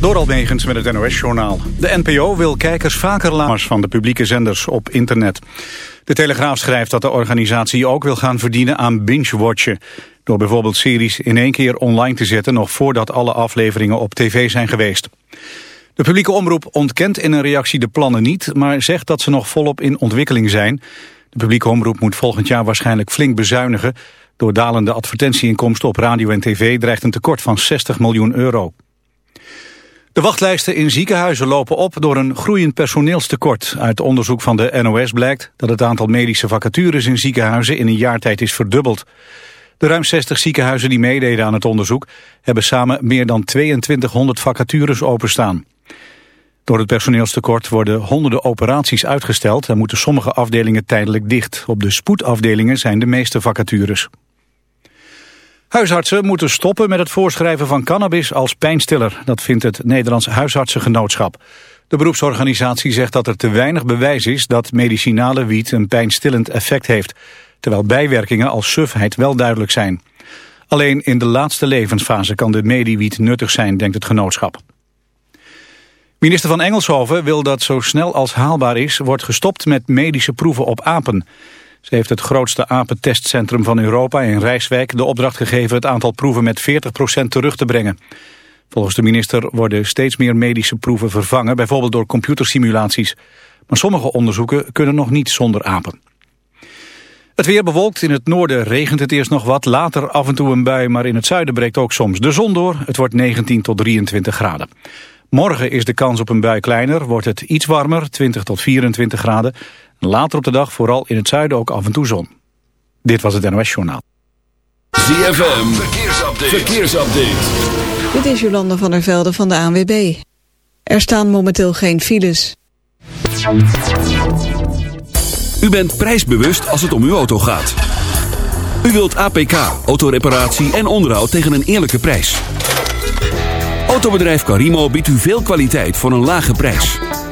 Door Almegens met het NOS-journaal. De NPO wil kijkers vaker laten van de publieke zenders op internet. De Telegraaf schrijft dat de organisatie ook wil gaan verdienen aan binge-watchen. Door bijvoorbeeld series in één keer online te zetten... nog voordat alle afleveringen op tv zijn geweest. De publieke omroep ontkent in een reactie de plannen niet... maar zegt dat ze nog volop in ontwikkeling zijn. De publieke omroep moet volgend jaar waarschijnlijk flink bezuinigen. Door dalende advertentieinkomsten op radio en tv... dreigt een tekort van 60 miljoen euro. De wachtlijsten in ziekenhuizen lopen op door een groeiend personeelstekort. Uit onderzoek van de NOS blijkt dat het aantal medische vacatures in ziekenhuizen in een jaar tijd is verdubbeld. De ruim 60 ziekenhuizen die meededen aan het onderzoek hebben samen meer dan 2200 vacatures openstaan. Door het personeelstekort worden honderden operaties uitgesteld en moeten sommige afdelingen tijdelijk dicht. Op de spoedafdelingen zijn de meeste vacatures. Huisartsen moeten stoppen met het voorschrijven van cannabis als pijnstiller. Dat vindt het Nederlands Huisartsengenootschap. De beroepsorganisatie zegt dat er te weinig bewijs is dat medicinale wiet een pijnstillend effect heeft. Terwijl bijwerkingen als sufheid wel duidelijk zijn. Alleen in de laatste levensfase kan de mediewiet nuttig zijn, denkt het genootschap. Minister van Engelshoven wil dat zo snel als haalbaar is... wordt gestopt met medische proeven op apen. Ze heeft het grootste apentestcentrum van Europa in Rijswijk de opdracht gegeven het aantal proeven met 40% terug te brengen. Volgens de minister worden steeds meer medische proeven vervangen, bijvoorbeeld door computersimulaties. Maar sommige onderzoeken kunnen nog niet zonder apen. Het weer bewolkt. In het noorden regent het eerst nog wat. Later af en toe een bui, maar in het zuiden breekt ook soms de zon door. Het wordt 19 tot 23 graden. Morgen is de kans op een bui kleiner. Wordt het iets warmer, 20 tot 24 graden. Later op de dag vooral in het zuiden ook af en toe zon. Dit was het NOS Journaal. ZFM, verkeersupdate. verkeersupdate. Dit is Jolanda van der Velde van de ANWB. Er staan momenteel geen files. U bent prijsbewust als het om uw auto gaat. U wilt APK, autoreparatie en onderhoud tegen een eerlijke prijs. Autobedrijf Carimo biedt u veel kwaliteit voor een lage prijs.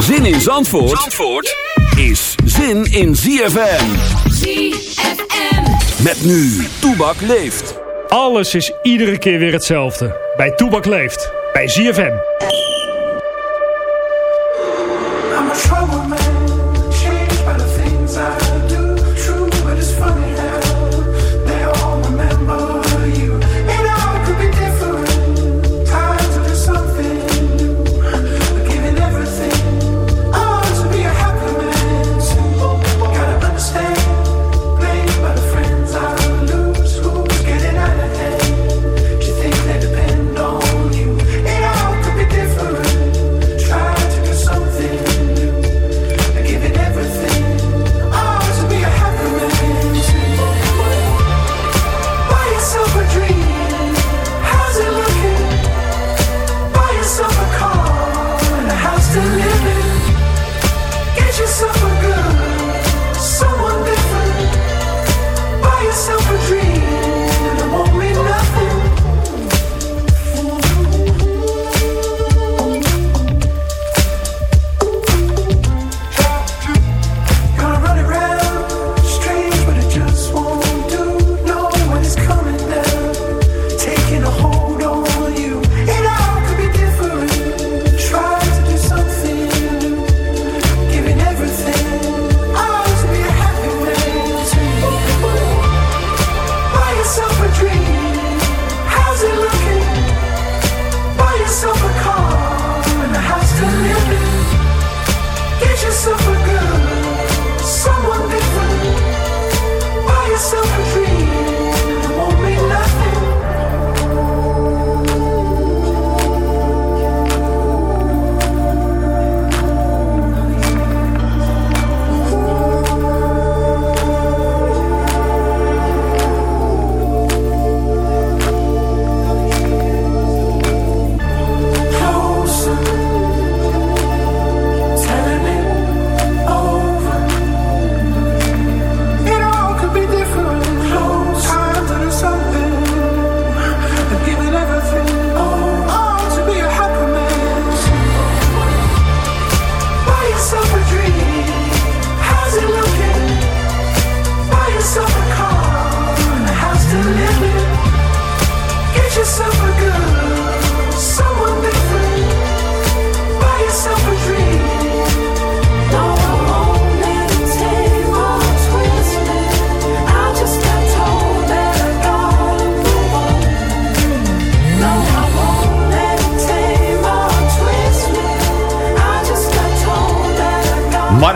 Zin in Zandvoort, Zandvoort is zin in ZFM. ZFM. Met nu, Toebak leeft. Alles is iedere keer weer hetzelfde. Bij Toebak leeft. Bij ZFM.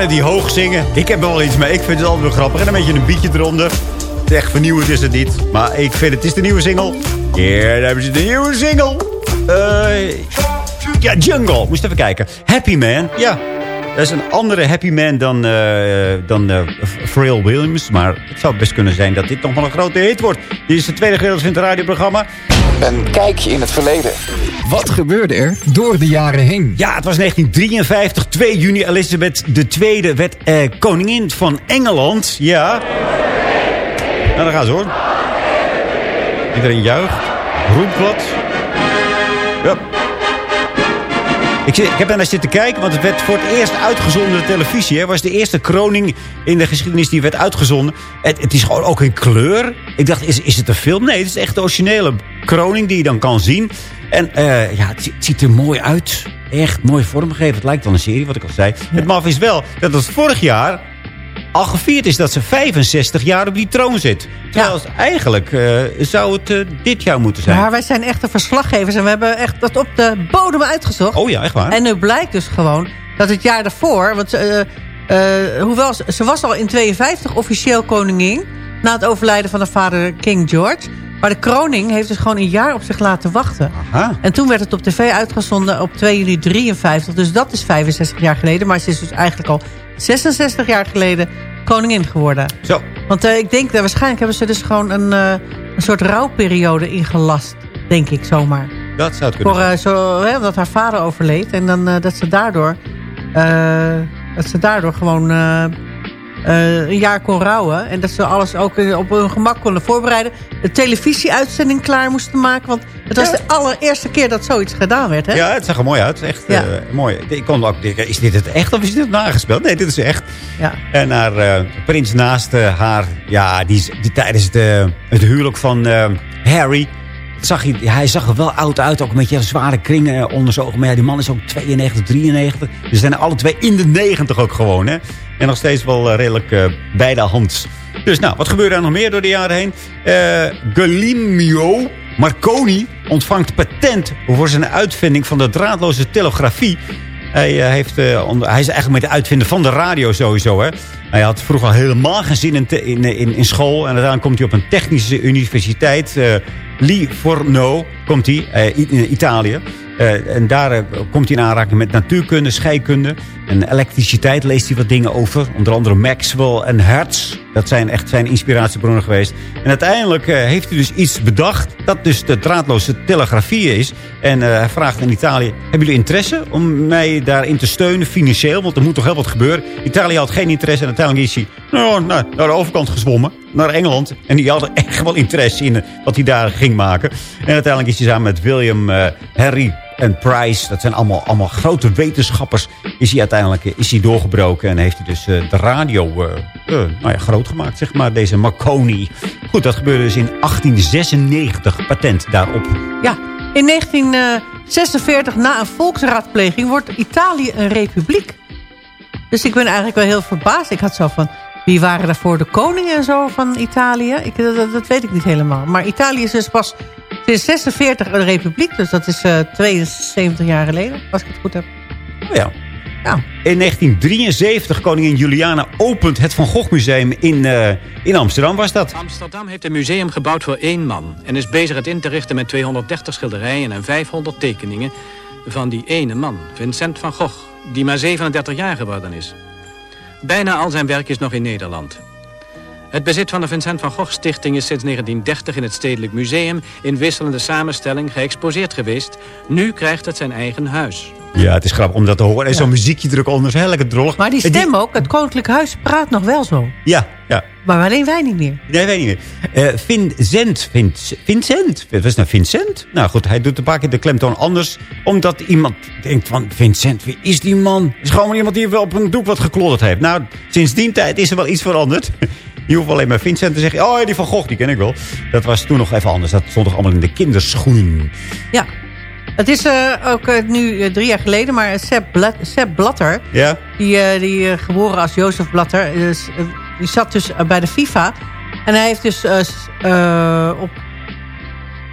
Die hoog zingen, ik heb er wel iets mee. Ik vind het altijd wel grappig. En een beetje een beatje eronder. Echt vernieuwend is het niet. Maar ik vind het is de nieuwe single. Ja, daar hebben ze de nieuwe single. Eh, ja, Jungle. Moest even kijken. Happy Man. Ja, dat is een andere Happy Man dan, eh dan eh, Pharrell Williams. Maar het zou best kunnen zijn dat dit nog wel een grote hit wordt. Dit is het tweede gedeelte van het radioprogramma. Een kijkje in het verleden. Wat gebeurde er door de jaren heen? Ja, het was 1953, 2 juni. Elizabeth II werd eh, koningin van Engeland. Ja. Nou, daar gaan ze hoor. Iedereen juicht. Roept Ja. Ik, zit, ik heb daarnaar zitten kijken, want het werd voor het eerst uitgezonden op televisie. Het was de eerste kroning in de geschiedenis die werd uitgezonden. Het, het is gewoon ook in kleur. Ik dacht, is, is het een film? Nee, het is echt de originele kroning die je dan kan zien. En eh, ja, het ziet er mooi uit. Echt mooi vormgegeven. Het lijkt wel een serie, wat ik al zei. Het maf is wel dat het vorig jaar al gevierd is dat ze 65 jaar op die troon zit. Terwijl eigenlijk eh, zou het eh, dit jaar moeten zijn. Maar wij zijn echte verslaggevers en we hebben echt dat op de bodem uitgezocht. Oh ja, echt waar? En nu blijkt dus gewoon dat het jaar daarvoor... Want, eh, hoewel ze, ze was al in 52 officieel koningin... na het overlijden van haar vader King George... maar de kroning heeft dus gewoon een jaar op zich laten wachten. Aha. En toen werd het op tv uitgezonden op 2 juli 53. Dus dat is 65 jaar geleden. Maar ze is dus eigenlijk al 66 jaar geleden koningin geworden. Zo. Want eh, ik denk dat waarschijnlijk hebben ze dus gewoon een, eh, een soort rouwperiode ingelast. Denk ik zomaar. Dat zou het kunnen Voor, eh, zo, hè, dat haar vader overleed. En dan dat ze daardoor... dat ze daardoor gewoon een jaar kon rouwen. En dat ze alles ook eh, op hun gemak konden voorbereiden. De televisieuitzending klaar moesten maken. Want het was Ja. de allereerste keer dat zoiets gedaan werd. Hè? Ja, het zag er mooi uit. Echt Ja. eh, mooi. Ik kon ook denken, is dit het echt of is dit nagespeeld? Nee, dit is echt. Ja. En haar eh, prins naast eh, haar, ja, die, die tijdens de, het huwelijk van eh, Harry... Zag hij, hij zag er wel oud uit, ook een beetje zware kringen onder zijn ogen. Maar ja, die man is ook 92, 93. Dus ze zijn alle twee in de 90 ook gewoon, hè. En nog steeds wel eh, redelijk eh, bij de hand. Dus nou, wat gebeurde er nog meer door de jaren heen? Eh Gallimio Marconi ontvangt patent voor zijn uitvinding van de draadloze telegrafie. Hij, heeft, hij is eigenlijk met de uitvinder van de radio sowieso. Hè. Hij had vroeger al helemaal geen zin in, in, in, in school. En uiteindelijk komt hij op een technische universiteit. eh Livorno komt hij, in Italië. En daar komt hij in aanraking met natuurkunde, scheikunde. En elektriciteit leest hij wat dingen over. Onder andere Maxwell en Hertz. Dat zijn echt zijn inspiratiebronnen geweest. En uiteindelijk eh, heeft hij dus iets bedacht. Dat dus de draadloze telegrafie is. En eh, hij vraagt in Italië. Hebben jullie interesse om mij daarin te steunen financieel? Want er moet toch heel wat gebeuren. Italië had geen interesse. En uiteindelijk is hij nou, nou, naar de overkant gezwommen. Naar Engeland. En die hadden echt wel interesse in eh, wat hij daar ging maken. En uiteindelijk is hij samen met William eh, Harry en Price, dat zijn allemaal, allemaal grote wetenschappers, is hij uiteindelijk is hij doorgebroken. En heeft hij dus eh, de radio eh, eh, nou ja, groot gemaakt, zeg maar, deze Marconi. Goed, dat gebeurde dus in 1896, patent daarop. Ja, in 1946, na een volksraadpleging, wordt Italië een republiek. Dus ik ben eigenlijk wel heel verbaasd. Ik had zo van, wie waren daarvoor de koningen en zo van Italië? Ik, dat- dat weet ik niet helemaal. Maar Italië is dus pas sinds 46 een republiek. Dus dat is eh 72 jaar geleden, als ik het goed heb. Oh ja. Ja. In 1973, koningin Juliana opent het Van Gogh Museum in, eh, in Amsterdam, was dat? Amsterdam heeft een museum gebouwd voor één man... en is bezig het in te richten met 230 schilderijen en 500 tekeningen... van die ene man, Vincent van Gogh, die maar 37 jaar geworden is. Bijna al zijn werk is nog in Nederland. Het bezit van de Vincent van Gogh Stichting is sinds 1930 in het Stedelijk Museum... in wisselende samenstelling geëxposeerd geweest. Nu krijgt het zijn eigen huis. Ja, het is grappig om dat te horen. En zo'n muziekje druk onder, is heel lekker drollig. Maar die stem ook, het Koninklijk Huis praat nog wel zo. Ja, ja. Maar alleen wij niet meer. Nee, weet niet meer. Eh, Vincent, Vince- Vincent. Wat is nou Vincent? Nou goed, hij doet een paar keer de klemtoon anders. Omdat iemand denkt van, Vincent, wie is die man? Het is gewoon maar iemand die wel op een doek wat geklodderd heeft. Nou, sinds die tijd is er wel iets veranderd. Je hoeft alleen maar Vincent te zeggen. Oh, die van Gogh, die ken ik wel. Dat was toen nog even anders. Dat stond toch allemaal in de kinderschoenen. Ja. Het is eh, ook eh, nu eh, drie jaar geleden, maar Sepp, Bla Sepp Blatter... Ja? die, die geboren als Jozef Blatter... Die zat dus bij de FIFA. En hij heeft dus op,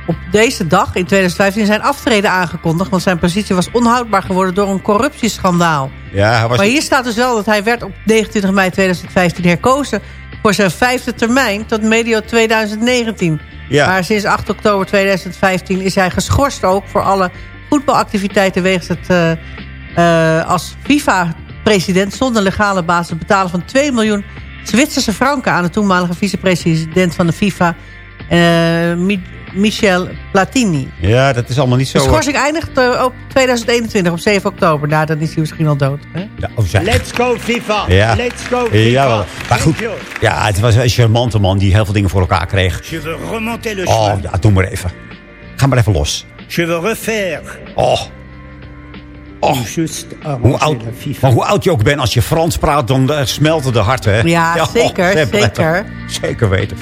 op deze dag in 2015 zijn aftreden aangekondigd... want zijn positie was onhoudbaar geworden door een corruptieschandaal. Ja, hij was... Maar hier staat dus wel dat hij werd op 29 mei 2015 herkozen... voor zijn vijfde termijn tot medio 2019. Ja. Maar sinds 8 oktober 2015 is hij geschorst ook... voor alle voetbalactiviteiten wegens het eh, eh, als FIFA-president... zonder legale basis betalen van 2 miljoen Zwitserse franken... aan de toenmalige vicepresident van de FIFA, eh, Michel Platini. Ja, dat is allemaal niet zo... De schorsing eindigt eh, op 2021, op 7 oktober. Nou, dan is hij misschien al dood. Hè? Ja, oh, zeg. Let's go FIFA. Ja. Let's go FIFA. Ja, wel. Maar goed. Ja, het was een charmante man die heel veel dingen voor elkaar kreeg. Je veux remonter le Oh, ja, doe maar even. Ga maar even los. Je veux refaire. Oh, Oh. Juste hoe oud, la FIFA. maar hoe oud je ook bent, als je Frans praat, dan eh, smelten de harten. Hè? Ja, zeker, Sepp Blatter. zeker. Zeker weten.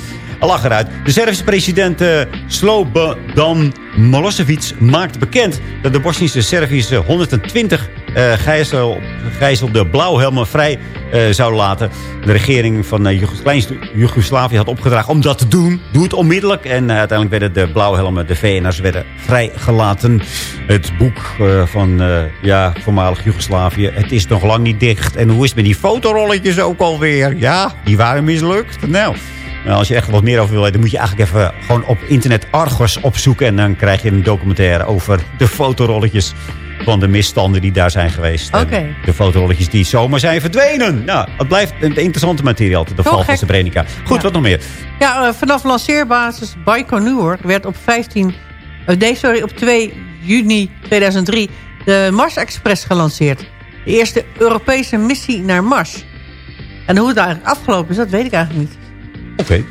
Lag eruit. De Servische president eh Slobodan Milosevic maakt bekend... dat de Bosnische Servische 120 eh gijzel, gijzelde blauwhelmen vrij eh zou laten. De regering van Kleins- Joegoslavië had opgedragen om dat te doen. Doe het onmiddellijk. En uiteindelijk werden de blauwhelmen, de VN'ers, werden vrijgelaten. Het boek van ja, voormalig Joegoslavië. Het is nog lang niet dicht. En hoe is met die fotorolletjes ook alweer? Ja, die waren mislukt. Nou... Nou, als je echt wat meer over wil weten, moet je eigenlijk even gewoon op internet Argos opzoeken. En dan krijg je een documentaire over de fotorolletjes van de misstanden die daar zijn geweest. De fotorolletjes die zomaar zijn verdwenen. Nou, het blijft een interessante materie altijd, de Zo val van gek. Srebrenica. Goed, Ja. wat nog meer? Ja, eh, vanaf lanceerbasis Baikonur werd op 15... eh, nee, sorry, op 2 juni 2003 de Mars Express gelanceerd. De eerste Europese missie naar Mars. En hoe het eigenlijk afgelopen is, dat weet ik eigenlijk niet. Oké.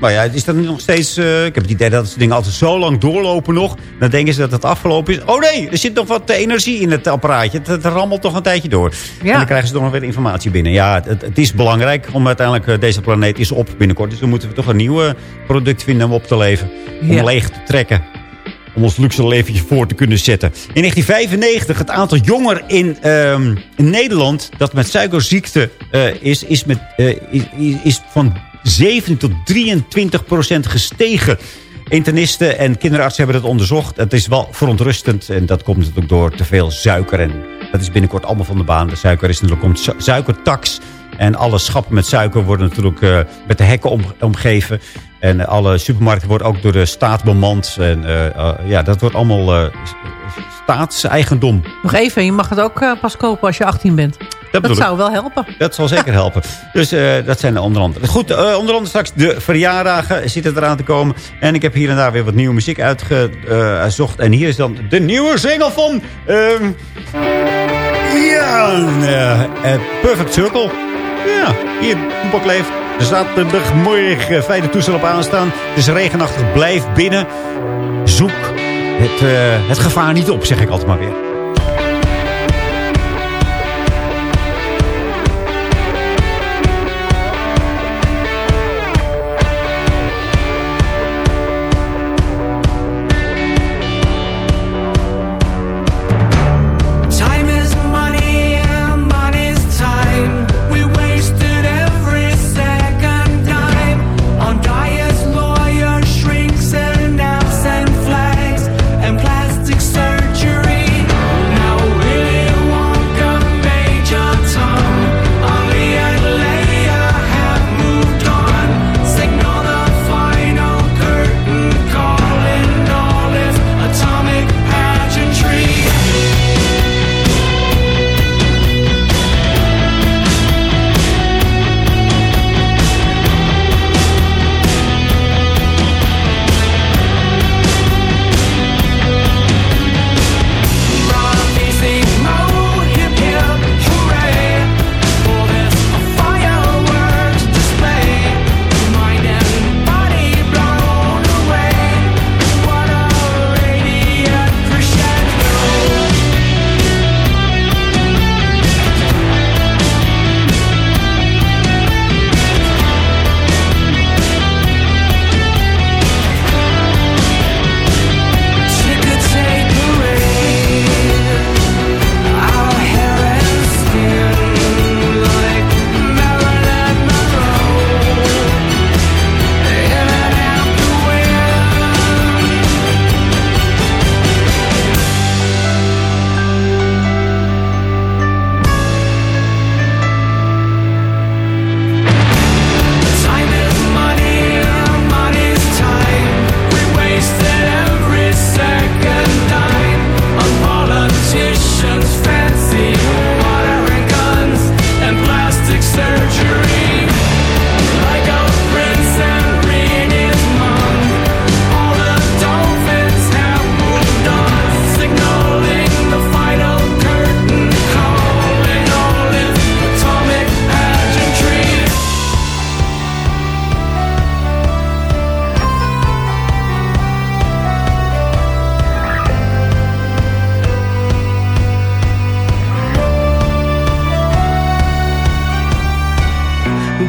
Maar ja, is dat nog steeds... eh, ik heb het idee dat ze dingen altijd zo lang doorlopen nog. Dan denken ze dat het afgelopen is. Oh nee, er zit nog wat eh, energie in het apparaatje. Het, het rammelt toch een tijdje door. Ja. En dan krijgen ze toch nog weer informatie binnen. Ja, het, het is belangrijk om uiteindelijk... eh, deze planeet is op binnenkort. Dus dan moeten we toch een nieuw product vinden om op te leven. Om Ja. leeg te trekken. Om ons luxe leventje voor te kunnen zetten. In 1995 het aantal jongeren in, ehm, in Nederland... dat met suikerziekte is, is, met, is- is van 7 tot 23 procent gestegen. Internisten en kinderartsen hebben dat onderzocht. Het is wel verontrustend. En dat komt natuurlijk door te veel suiker. En dat is binnenkort allemaal van de baan. De suiker is natuurlijk komt su- suikertax. En alle schappen met suiker worden natuurlijk eh, met de hekken om, omgeven. En alle supermarkten worden ook door de staat bemand. En eh, eh, ja, dat wordt allemaal staatseigendom. Nog even, je mag het ook eh, pas kopen als je 18 bent. Dat, zou wel helpen. Dat zal zeker helpen. Dus eh, dat zijn de onder andere. Goed, eh, onder andere straks de verjaardagen zitten eraan te komen. En ik heb hier en daar weer wat nieuwe muziek uitgezocht. en hier is dan de nieuwe single van... ehm, ja, Perfect Circle. Ja, hier, Toepakleef. Zaterdagmorgen, fijne toestel op aanstaan. Het is regenachtig, blijf binnen. Zoek het, eh, het gevaar niet op, zeg ik altijd maar weer.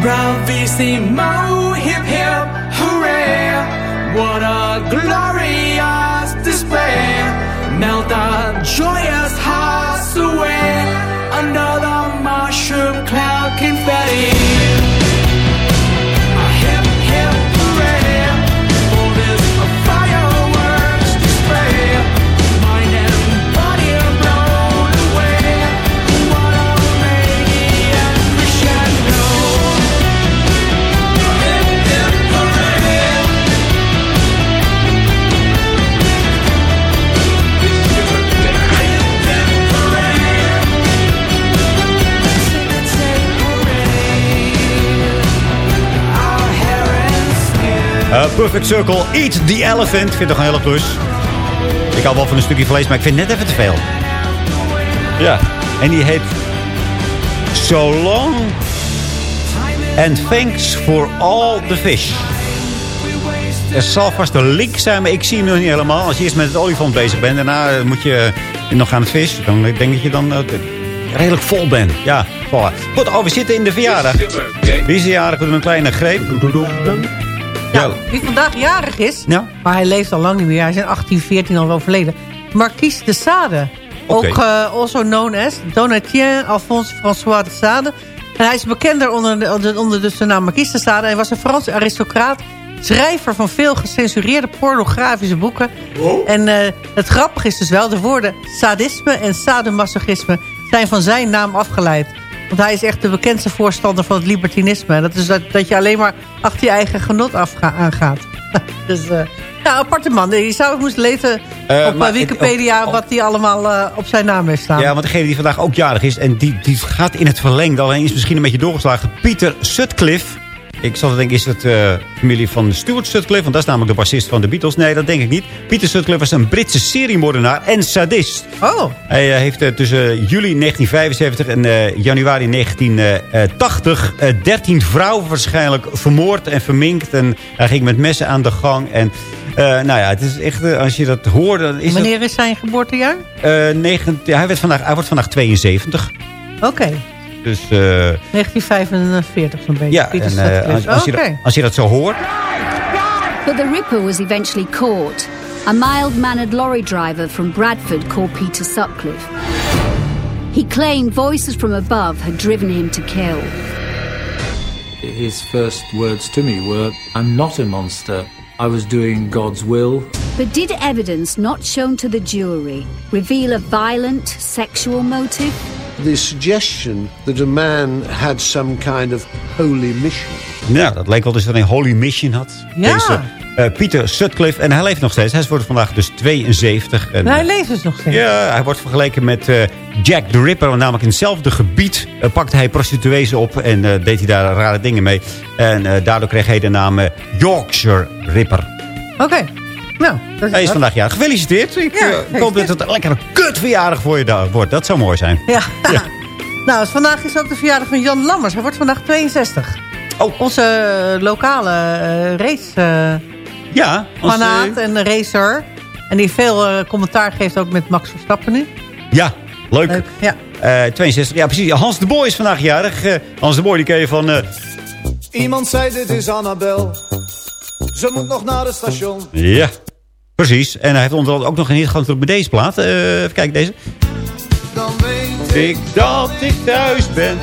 Bravissimo, hip hip, hooray! What a glorious display! Melt our joyous hearts away under Uh, Perfect Circle, Eat the Elephant. Ik vind het toch een hele plus. Ik hou wel van een stukje vlees, maar ik vind het net even te veel. Ja. En die heet So Long and Thanks for All the Fish. Er zal vast een link zijn, maar ik zie hem nog niet helemaal. Als je eerst met het olifant bezig bent, daarna eh, moet je nog aan het vis. Dan denk ik dat je dan eh, redelijk vol bent. Ja, voilà. Goed, oh, we zitten in de verjaardag. Wie is de jarig? We doen een kleine greep. Ja, wie vandaag jarig is, Ja. maar hij leeft al lang niet meer. Hij is in 1814 al overleden. Marquise de Sade. Oké. Ook eh, also known as Donatien Alphonse François de Sade. En hij is bekender onder, de, onder, dus de naam Marquise de Sade. Hij was een Franse aristocraat. Schrijver van veel gecensureerde pornografische boeken. En eh, het grappige is dus wel, de woorden sadisme en sadomasochisme zijn van zijn naam afgeleid. Want hij is echt de bekendste voorstander van het libertinisme. Dat is dat, dat je alleen maar achter je eigen genot aangaat. dus ja, aparte man. Je zou het moeten lezen Eh, op eh, Wikipedia het- wat hij allemaal op zijn naam heeft staan. Ja, want degene die vandaag ook jarig is... en die, die gaat in het verlengde, alleen is misschien een beetje doorgeslagen... Pieter Sutcliffe. Ik zal denken, is het eh, familie van Stuart Sutcliffe? Want dat is namelijk de bassist van de Beatles. Nee, dat denk ik niet. Pieter Sutcliffe was een Britse seriemoordenaar en sadist. Oh. Hij eh, heeft eh, tussen juli 1975 en januari 1980... eh 13 vrouwen waarschijnlijk vermoord en verminkt. En hij ging met messen aan de gang. En nou ja, het is echt, als je dat hoort... Dan is Wanneer is zijn geboortejaar? ja, hij, werd vandaag, hij wordt vandaag 72. Oké, Dus eh, 1945 zo'n beetje. ja, en, eh, Sutcliffe. als, als, je, Oké. dat- als je dat zo hoort... But the Ripper was eventually caught. A mild-mannered lorry driver from Bradford called Peter Sutcliffe. He claimed voices from above had driven him to kill. His first words to me were, I'm not a monster. I was doing God's will. But did evidence not shown to the jury reveal a violent sexual motive? The suggestion that a man had some kind of holy mission. Nou, dat leek wel dus dat hij een holy mission had. Ja. Deze eh, Pieter Sutcliffe. En hij leeft nog steeds. Hij wordt vandaag dus 72. En, Nou, hij leeft dus nog steeds. Ja, hij wordt vergeleken met eh, Jack the Ripper. Want namelijk in hetzelfde gebied eh, pakte hij prostituees op. En eh, deed hij daar rare dingen mee. En eh, daardoor kreeg hij de naam eh, Yorkshire Ripper. Oké. Nou, dat is Hij is vandaag jarig. Gefeliciteerd. Ik, Ja, eh, ik hoop dat het een lekkere kutverjaardag voor je wordt. Dat zou mooi zijn. Ja. nou, dus vandaag is ook de verjaardag van Jan Lammers. Hij wordt vandaag 62. Oh. Onze eh, lokale eh, race eh, Ja. fanaat en racer. En die veel commentaar geeft ook met Max Verstappen nu. ja, leuk. Leuk, ja. Eh, 62. Ja, precies. Hans de Boy is vandaag jarig. Hans de Boy, die ken je van... eh, Iemand zei dit is Annabel. Ze moet nog naar het station. Ja, precies. En hij heeft onder andere ook nog een hit gehad met deze plaat. Eh, even kijken, deze. Dan weet Ik dat ik thuis ben.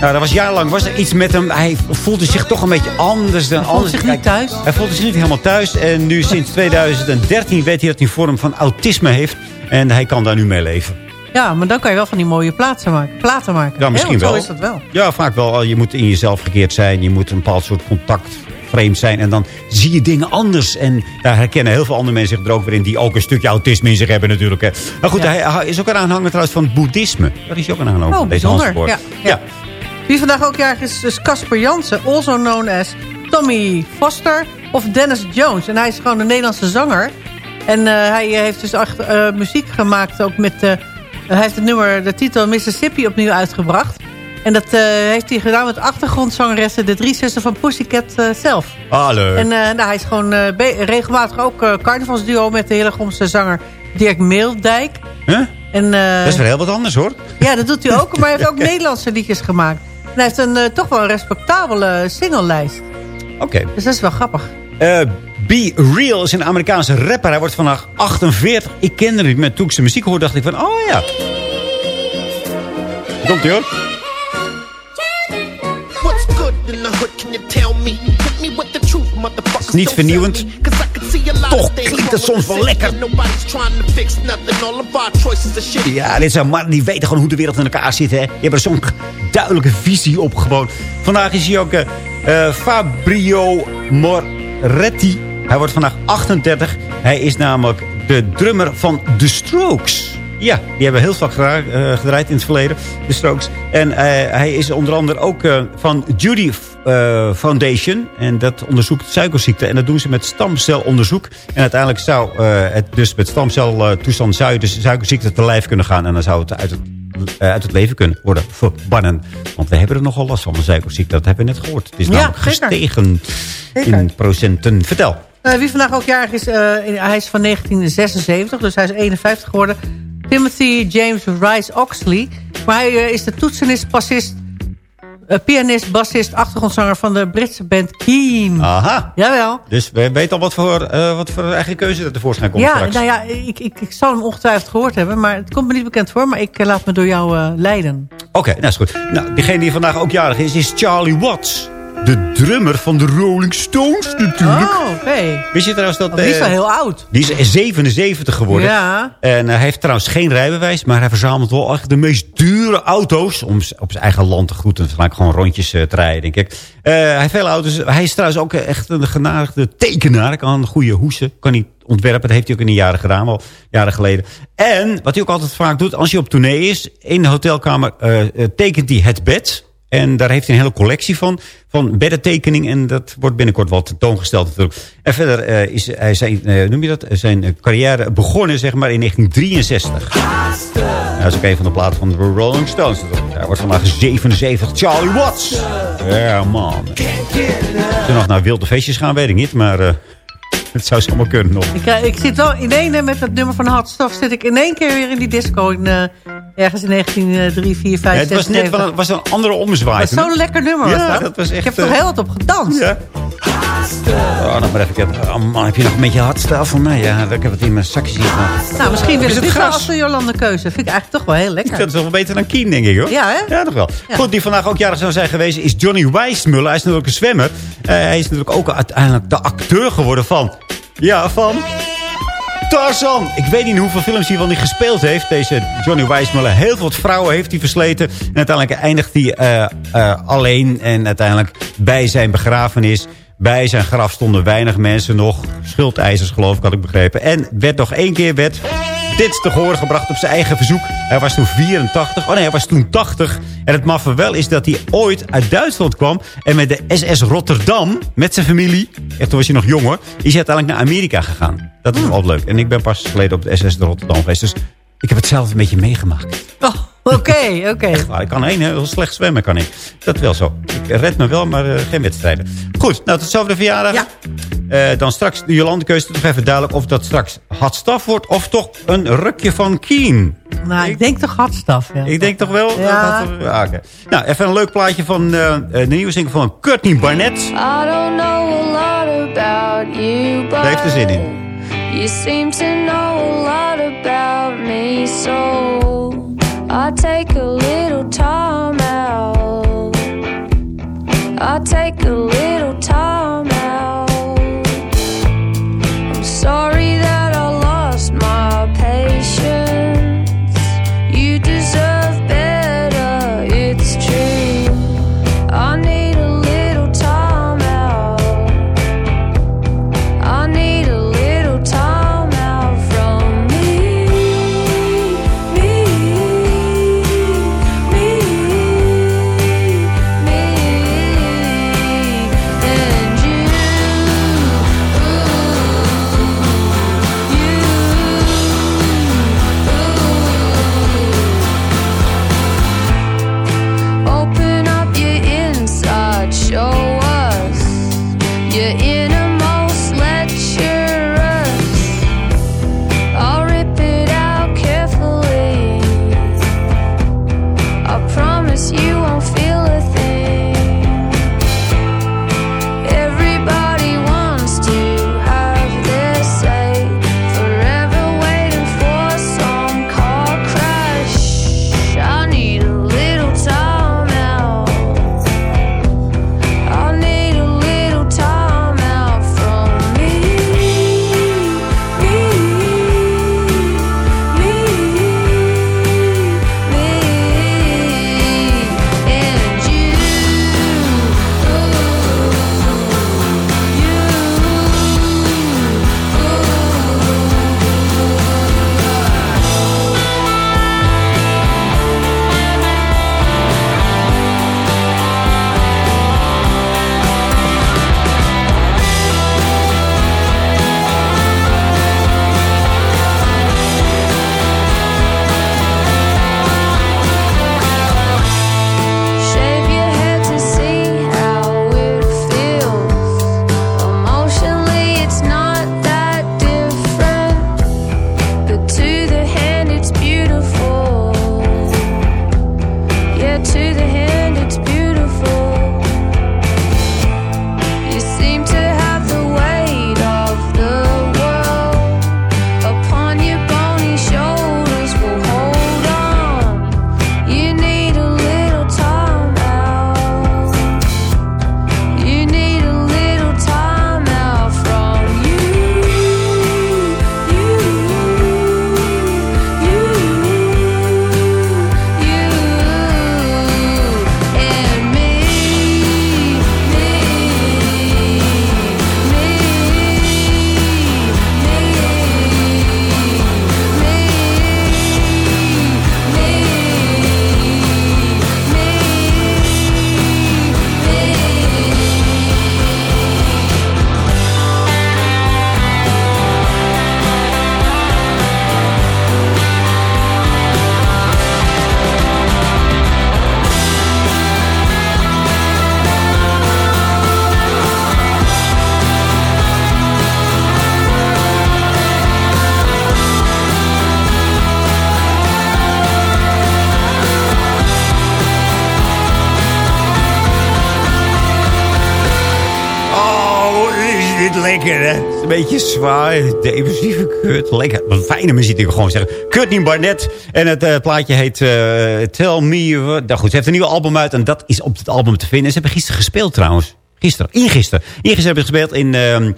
Nou, dat was jarenlang was er iets met hem. Hij voelde zich toch een beetje anders dan voelde anders. zich niet thuis? Hij voelde zich niet helemaal thuis. En nu sinds 2013 weet hij dat hij een vorm van autisme heeft. En hij kan daar nu mee leven. Ja, maar dan kan je wel van die mooie platen maken. Platen maken. Ja, misschien wel. Zo is dat wel. Ja, vaak wel. Je moet in jezelf gekeerd zijn. Je moet een bepaald soort contact vreemd zijn. En dan zie je dingen anders. En daar herkennen heel veel andere mensen zich er ook weer in... die ook een stukje autisme in zich hebben natuurlijk. Hè. Maar goed, Ja. hij, is ook een aanhanger trouwens van het boeddhisme. Dat is hij ook een aanhanger Oh, van deze Hans de bijzonder. Boy. Ja, ja. Wie vandaag ook jarig is, is Casper Jansen. Also known as Tommy Foster of Dennis Jones. En hij is gewoon een Nederlandse zanger. En eh, hij heeft dus echt eh, muziek gemaakt ook met... eh, hij heeft het nummer, de titel Mississippi opnieuw uitgebracht. En dat eh, heeft hij gedaan met achtergrondzangeressen... de drie zussen van Pussycat eh, zelf. Ah, leuk. En eh, nou, hij is gewoon regelmatig ook carnavalsduo... met de Hillegomse zanger Dirk Meeldijk. Huh? En, Dat is wel heel wat anders hoor. ja, dat doet hij ook. Maar hij heeft ook Nederlandse liedjes gemaakt. hij heeft een, toch wel een respectabele singlelijst. Oké. Dus dat is wel grappig. Be Real is een Amerikaanse rapper. Hij wordt vandaag 48. Ik kende hem niet, maar toen ik zijn muziek hoorde, dacht ik van... Oh ja. Komt ie hoor. Niet vernieuwend. Toch klinkt het soms wel lekker. Ja, dit zijn mannen die weten gewoon hoe de wereld in elkaar zit. Hè? Die hebben er zo'n duidelijke visie opgebouwd. Vandaag is hij ook eh, eh, Fabio Moretti. Hij wordt vandaag 38. Hij is namelijk de drummer van The Strokes. Ja, die hebben heel vaak gera- eh, gedraaid in het verleden, de Strokes. En eh, hij is onder andere ook eh, van Judy Foundation. En dat onderzoekt suikerziekte. En dat doen ze met stamcelonderzoek. En uiteindelijk zou het dus met stamceltoestand zou je dus suikerziekte te lijf kunnen gaan. En dan zou het uit het, uit het leven kunnen worden verbannen. Want we hebben er nogal last van, de suikerziekte. Dat hebben we net gehoord. Het is Ja, namelijk zeker. gestegen Zeker. in procenten. Vertel. Wie vandaag ook jarig is, hij is van 1976, dus hij is 51 geworden. Timothy James Rice Oxley. Maar hij eh, is de toetsenist, bassist, eh, pianist, bassist, achtergrondzanger van de Britse band Keen. Aha. Jawel. Dus we weten al wat voor, eh, wat voor eigen keuze er tevoorschijn komt Ja, straks. nou ja, ik, ik, ik zal hem ongetwijfeld gehoord hebben, maar het komt me niet bekend voor. Maar ik laat me door jou leiden. Oké, nou is goed. Nou, degene die vandaag ook jarig is, is Charlie Watts. De drummer van de Rolling Stones natuurlijk. Oh, oké. Wist je trouwens dat... Oh, die is eh, wel heel oud. Die is 77 geworden. Ja. En hij heeft trouwens geen rijbewijs. Maar hij verzamelt wel echt de meest dure auto's. Om op zijn eigen land te groeten. Gelijk gewoon rondjes eh, te rijden, denk ik. Eh, hij heeft veel auto's. Hij is trouwens ook echt een genadigde tekenaar. Hij kan goede hoesen. Kan hij ontwerpen. Dat heeft hij ook in de jaren gedaan. Wel jaren geleden. En wat hij ook altijd vaak doet. Als hij op tournee is. In de hotelkamer eh, eh, tekent hij het bed. En daar heeft hij een hele collectie van. Van beddentekening. En dat wordt binnenkort wel tentoongesteld natuurlijk. En verder eh, is hij zijn, eh, noem je dat? zijn carrière begonnen zeg maar in 1963. Ja, dat is ook een van de platen van de Rolling Stones. Hij wordt vandaag 77. Charlie Watts. Ja, man. Zullen we nog naar wilde feestjes gaan? Weet ik niet. Maar eh, het zou zomaar kunnen nog. Ik, eh, ik zit wel in één, eh, met het nummer van Hot Stuff, zit ik in één keer weer in die disco. In, eh, ergens in 1903, 4, 5, Ja, het was net wel een, was een andere ommezwaai. Dat is zo'n lekker nummer was Ja, dat. dat was echt, Ik heb er eh, heel wat op gedanst. Ja. Oh, dan maar even. Oh heb je nog een beetje hardstyle voor mij? Ja, ik heb het in mijn zakje zitten. Nou, misschien Is willen het gras? als de Jolande keuze. Vind ik eigenlijk toch wel heel lekker. Dat is wel beter dan Keen, denk ik hoor. Ja, hè? Ja, toch wel. Goed, die vandaag ook jarig zou zijn geweest is Johnny Weissmuller. Hij is natuurlijk een zwemmer. Eh, hij is natuurlijk ook uiteindelijk de acteur geworden van... Ja, van... Tarzan. Ik weet niet hoeveel films hij wel niet gespeeld heeft. Deze Johnny Weissmuller. Heel veel vrouwen heeft hij versleten. En uiteindelijk eindigt hij eh, eh, alleen. En uiteindelijk bij zijn begrafenis... Bij zijn graf stonden weinig mensen nog. Schuldeisers geloof ik, had ik begrepen. En werd nog één keer werd dit te horen gebracht op zijn eigen verzoek. Hij was toen 84. Oh nee, hij was toen 80. En het maffe wel is dat hij ooit uit Duitsland kwam. En met de SS Rotterdam, met zijn familie. Echt, toen was hij nog jonger. Is hij uiteindelijk naar Amerika gegaan. Dat is wel leuk. En ik ben pas geleden op de SS Rotterdam geweest. Dus ik heb het zelf een beetje meegemaakt. Oh, Oké, oké. Echt waar, ik kan één heel slecht zwemmen, kan ik. Dat wel zo. Ik red me wel, maar eh, geen wedstrijden. Goed, nou tot zover de verjaardag. Ja. Eh, dan straks de Jolande keuze nog even duidelijk of dat straks hardstaf wordt of toch een rukje van Keen. Nou, ik denk toch hartstaf. Ja. Ik denk toch wel? Ja. Dat, dat- oké. Nou, even een leuk plaatje van eh, eh, de nieuwe single van Courtney Barnett. I don't know a lot about you, but Daar heeft er zin in. you seem to know a lot about me, so I take a little time out. I take a little beetje zwaar, depressieve kut. Lekker, wat fijne muziek, ik gewoon zeggen. Courtney Barnett. En het eh, plaatje heet eh, Tell Me... What- Nou goed, ze heeft een nieuw album uit en dat is op het album te vinden. Ze hebben gisteren gespeeld trouwens. Gisteren, ingisteren. Ingisteren hebben ze gespeeld in... ehm,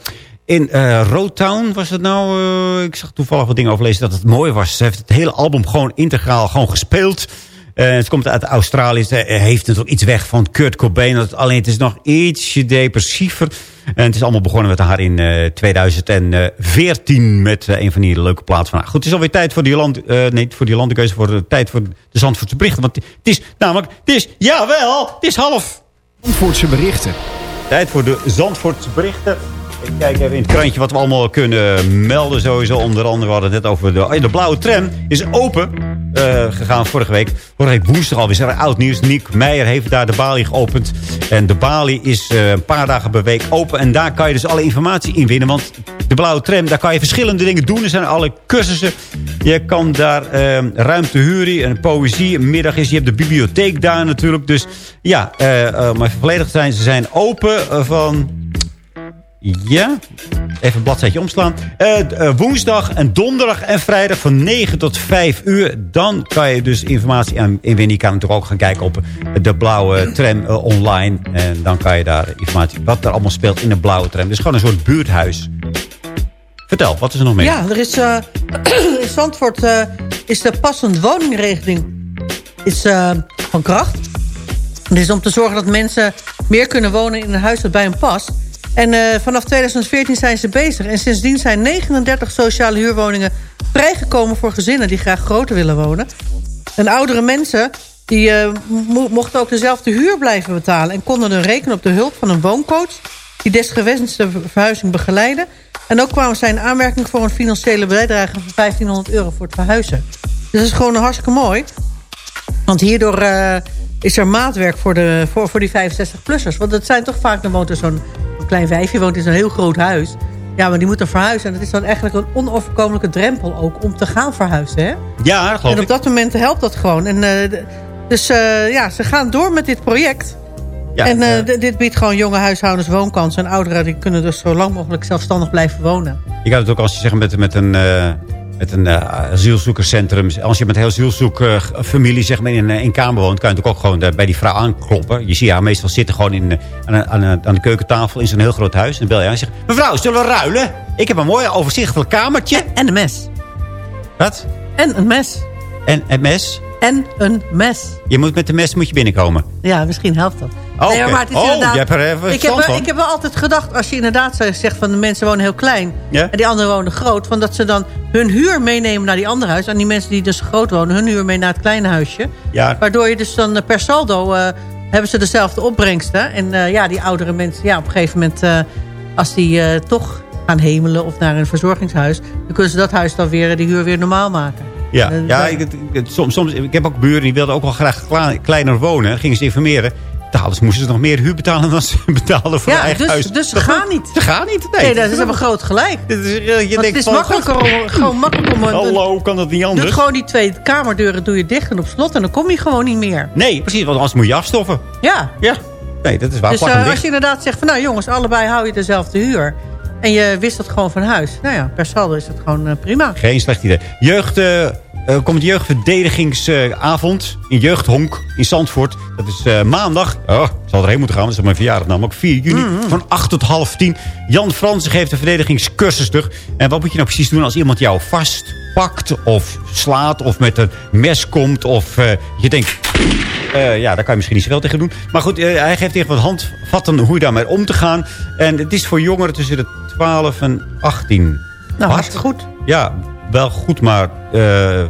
in eh Roadtown was het nou... ik zag toevallig wat dingen overlezen dat het mooi was. Ze heeft het hele album gewoon integraal gewoon gespeeld. Eh, het komt uit Australië. Ze eh, heeft natuurlijk iets weg van Kurt Cobain. Alleen het is nog ietsje depressiever. En het is allemaal begonnen met haar in eh 2014 met eh, een van die leuke plaatsen. van haar. Goed, het is alweer tijd voor die, land, eh, nee, voor die landenkeuze. Voor de tijd voor de Zandvoortse berichten. Want het is namelijk, het is, jawel, het is half. Zandvoortse berichten. Tijd voor de Zandvoortse berichten. Ik kijk even in het krantje wat we allemaal kunnen melden sowieso. Onder andere, we hadden het net over de, oh, de blauwe tram. Is open eh, gegaan vorige week. Vorige week woensdag alweer. Is er oud nieuws. Nick Meijer heeft daar de balie geopend. En de balie is eh, een paar dagen per week open. En daar kan je dus alle informatie in winnen. Want de blauwe tram, daar kan je verschillende dingen doen. Er zijn alle cursussen. Je kan daar eh, ruimte huren. Een poëzie. Een middag is. Je hebt de bibliotheek daar natuurlijk. Dus ja, eh, eh, om even volledig te zijn. Ze zijn open eh, van... Ja, even een bladzijtje omslaan. Eh, eh, woensdag en donderdag en vrijdag van 9 tot 5 uur. Dan kan je dus informatie aan inwinnen. Je kan natuurlijk ook gaan kijken op de blauwe tram eh, online. En dan kan je daar informatie wat er allemaal speelt in de blauwe tram. Dus gewoon een soort buurthuis. Vertel, wat is er nog meer? Ja, er is eh, in Zandvoort is de passend woningregeling is, van kracht. Is om te zorgen dat mensen meer kunnen wonen in een huis dat bij hen past. En eh, vanaf 2014 zijn ze bezig. En sindsdien zijn 39 sociale huurwoningen vrijgekomen voor gezinnen die graag groter willen wonen. En oudere mensen die eh, mo- mochten ook dezelfde huur blijven betalen... en konden dan rekenen op de hulp van een wooncoach... die desgewenste verhuizing begeleiden. En ook kwamen zij in aanmerking voor een financiële bijdrage van 1500 euro voor het verhuizen. Dus dat is gewoon hartstikke mooi. Want hierdoor eh, is er maatwerk voor, de, voor, voor die 65-plussers. Want het zijn toch vaak, woont er zo'n klein wijfje... woont in zo'n heel groot huis. Ja, maar die moet er verhuizen. En dat is dan eigenlijk een onoverkomelijke drempel ook... om te gaan verhuizen, hè? Ja, geloof En op ik. dat moment helpt dat gewoon. En, eh, dus eh, ja, ze gaan door met dit project. Ja, en eh, dit biedt gewoon jonge huishoudens woonkansen. En ouderen die kunnen dus zo lang mogelijk zelfstandig blijven wonen. Je kan het ook als je zegt met, met een, met een eh, asielzoekerscentrum. Als je met een heel asielzoekerfamilie zeg maar, in een in kamer woont... kan je natuurlijk ook gewoon daar bij die vrouw aankloppen. Je ziet haar meestal zitten gewoon in, eh, aan, aan, de keukentafel in zo'n heel groot huis. En dan bel je aan en zegt... Mevrouw, zullen we ruilen? Ik heb een mooi overzichtelijk kamertje. En een mes. Wat? En een mes. En een mes? En een mes. Je moet met de mes moet je binnenkomen. Ja, misschien helpt dat. Oh, Nee, maar het is Oh, inderdaad- je hebt er even ik heb, van. ik heb wel altijd gedacht, als je inderdaad zegt van de mensen wonen heel klein. Ja? En die anderen wonen groot. Van dat ze dan hun huur meenemen naar die andere huis. En die mensen die dus groot wonen, hun huur mee naar het kleine huisje. Ja. Waardoor je dus dan eh, per saldo eh, hebben ze dezelfde opbrengsten. En eh, ja, die oudere mensen, ja, op een gegeven moment, als die toch gaan hemelen of naar een verzorgingshuis, dan kunnen ze dat huis dan weer, de huur weer normaal maken. Ja, Eh, ja dat- ik, het- het- soms, soms, ik heb ook buren die wilden ook wel graag kla- kleiner wonen. Gingen ze informeren. Betalen, ze moesten ze nog meer huur betalen dan ze betalen voor hun ja, eigen dus, huis. dus ze gaan niet. Ze gaan niet. Nee, Nee, dat is hebben groot gelijk. Is, eh, je denkt het is van, makkelijker om, gewoon makkelijk om... Hallo, kan dat niet anders? Doe gewoon die twee kamerdeuren doe je dicht en op slot en dan kom je gewoon niet meer. Nee, precies, want anders moet je afstoffen. Ja. Ja. Nee, dat is waar. dus eh, als je inderdaad zegt van nou jongens, allebei hou je dezelfde huur. En je wist dat gewoon van huis. Nou ja, per saldo is dat gewoon eh, prima. Geen slecht idee. Jeugd, eh, eh, komt jeugdverdedigingsavond in Jeugdhonk in Zandvoort. Dat is eh, maandag. Oh, ik zal erheen moeten gaan, dat is mijn verjaardag namelijk. 4 juni Mm-hmm. van 8 tot half 10. Jan Fransen geeft een verdedigingscursus terug. En wat moet je nou precies doen als iemand jou vastpakt of slaat of met een mes komt of eh, je denkt... ja, daar kan je misschien niet zoveel tegen doen. Maar goed, hij geeft even wat handvatten hoe je daarmee om te gaan. En het is voor jongeren tussen de 12 en 18. Nou, hartstikke goed. Ja, wel goed, maar eh,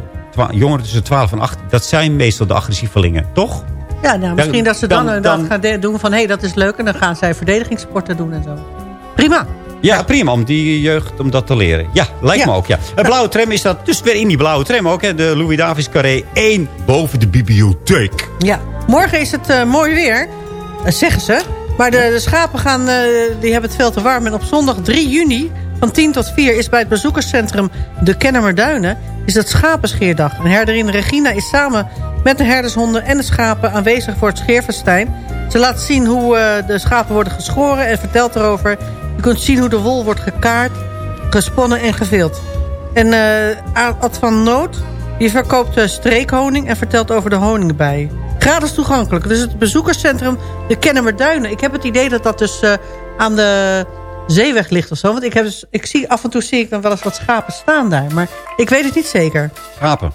jongeren tussen 12 en 18... dat zijn meestal de agressievelingen, toch? Ja, nou, misschien dat ze dan, dan- inderdaad dan- gaan doen van hé, hey, dat is leuk. En dan gaan zij verdedigingssporten doen en zo. Prima. Ja, prima om die jeugd om dat te leren. Ja, lijkt Ja. me ook, ja. Een blauwe tram is dat dus weer in die blauwe tram ook. Hè. De Louis Davis Carré 1 boven de bibliotheek. Ja, morgen is het eh, mooi weer, eh, zeggen ze. Maar de, de schapen gaan, eh, die hebben het veel te warm. En op zondag 3 juni van 10 tot 4 is bij het bezoekerscentrum De Kennemerduinen... is het Schapenscheerdag. En herderin Regina is samen met de herdershonden en de schapen aanwezig voor het scheerfestijn. Ze laat zien hoe eh, de schapen worden geschoren en vertelt erover Je kunt zien hoe de wol wordt gekaard, gesponnen en gevild. En eh Ad van Noot die verkoopt eh, streekhoning en vertelt over de honingbij. Gratis toegankelijk. Dus het bezoekerscentrum de Kennemerduinen. Ik heb het idee dat dat dus aan de zeeweg ligt of zo. Want ik, heb dus, ik zie, af en toe zie ik dan wel eens wat schapen staan daar. Maar ik weet het niet zeker. Schapen.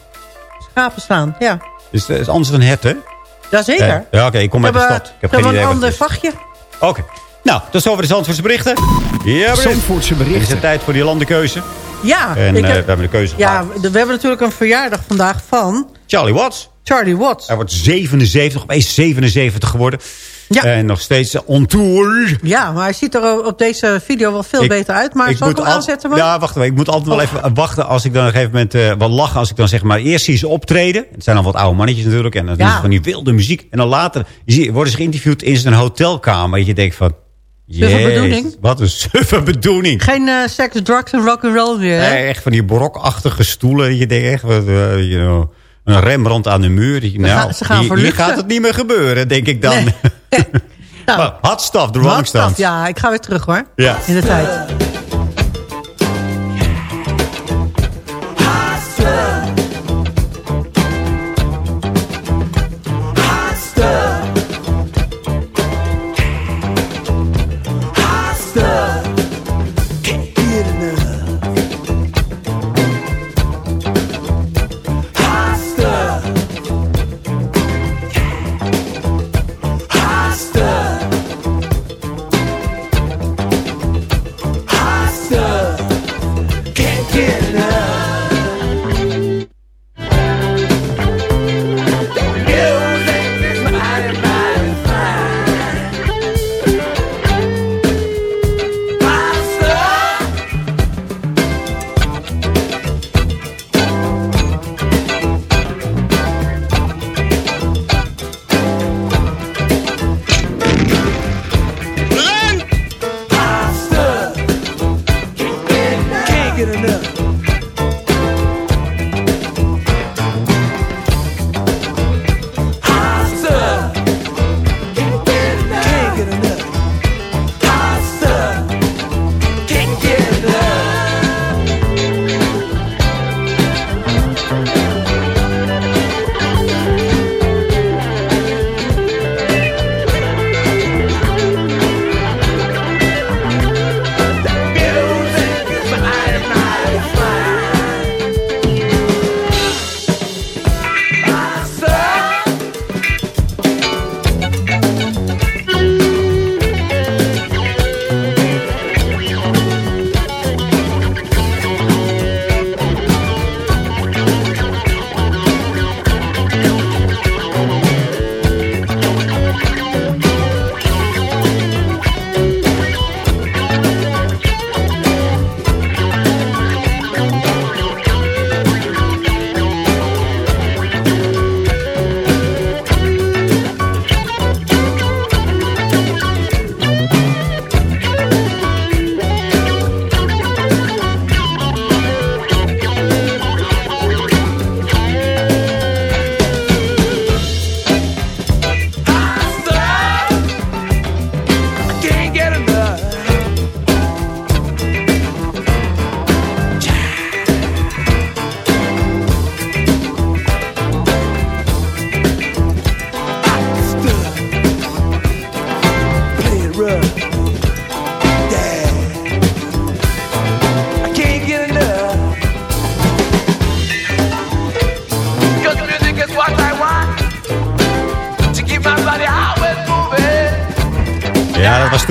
Schapen staan, ja. Dat is anders dan het, hè? Jazeker. Ja, ja, oké, ik kom We uit de stad. Ik heb we geen hebben idee een het ander is. vachtje. Oké. Nou, dat is over de Zandvoortse berichten. Ja, Zandvoortse berichten. Het is de tijd voor die landenkeuze. Ja, En ik eh, we hebben de keuze ja gemaakt. we hebben natuurlijk een verjaardag vandaag van Charlie Watts. Charlie Watts. Hij wordt 77, opeens 77 geworden. Ja. En nog steeds on tour. Ja, maar hij ziet er op deze video wel veel Ik- beter uit. Maar zal ik hem al- aanzetten? Maar? Ja, wacht even. Ik moet altijd wel even wachten als ik dan op een gegeven moment eh, wel lachen. Als ik dan zeg maar eerst zie ze optreden. Het zijn dan wat oude mannetjes natuurlijk. En dan doen Ja. ze van die wilde muziek. En dan later zie- worden ze geïnterviewd in zijn hotelkamer. Dat je denkt van... Jezus. Wat een suffe bedoeling. Geen eh, seks, drugs en rock'n'roll meer? Nee, echt van die brokachtige stoelen. Je denkt echt, wat, eh, you know, een Rembrandt aan de muur. Nou, gaan- ze gaan hier, gaat het niet meer gebeuren, denk ik dan. maar hot stuff, de Rolling Hot stuff, Stones. Ja, ik ga weer terug hoor. Ja. In de tijd.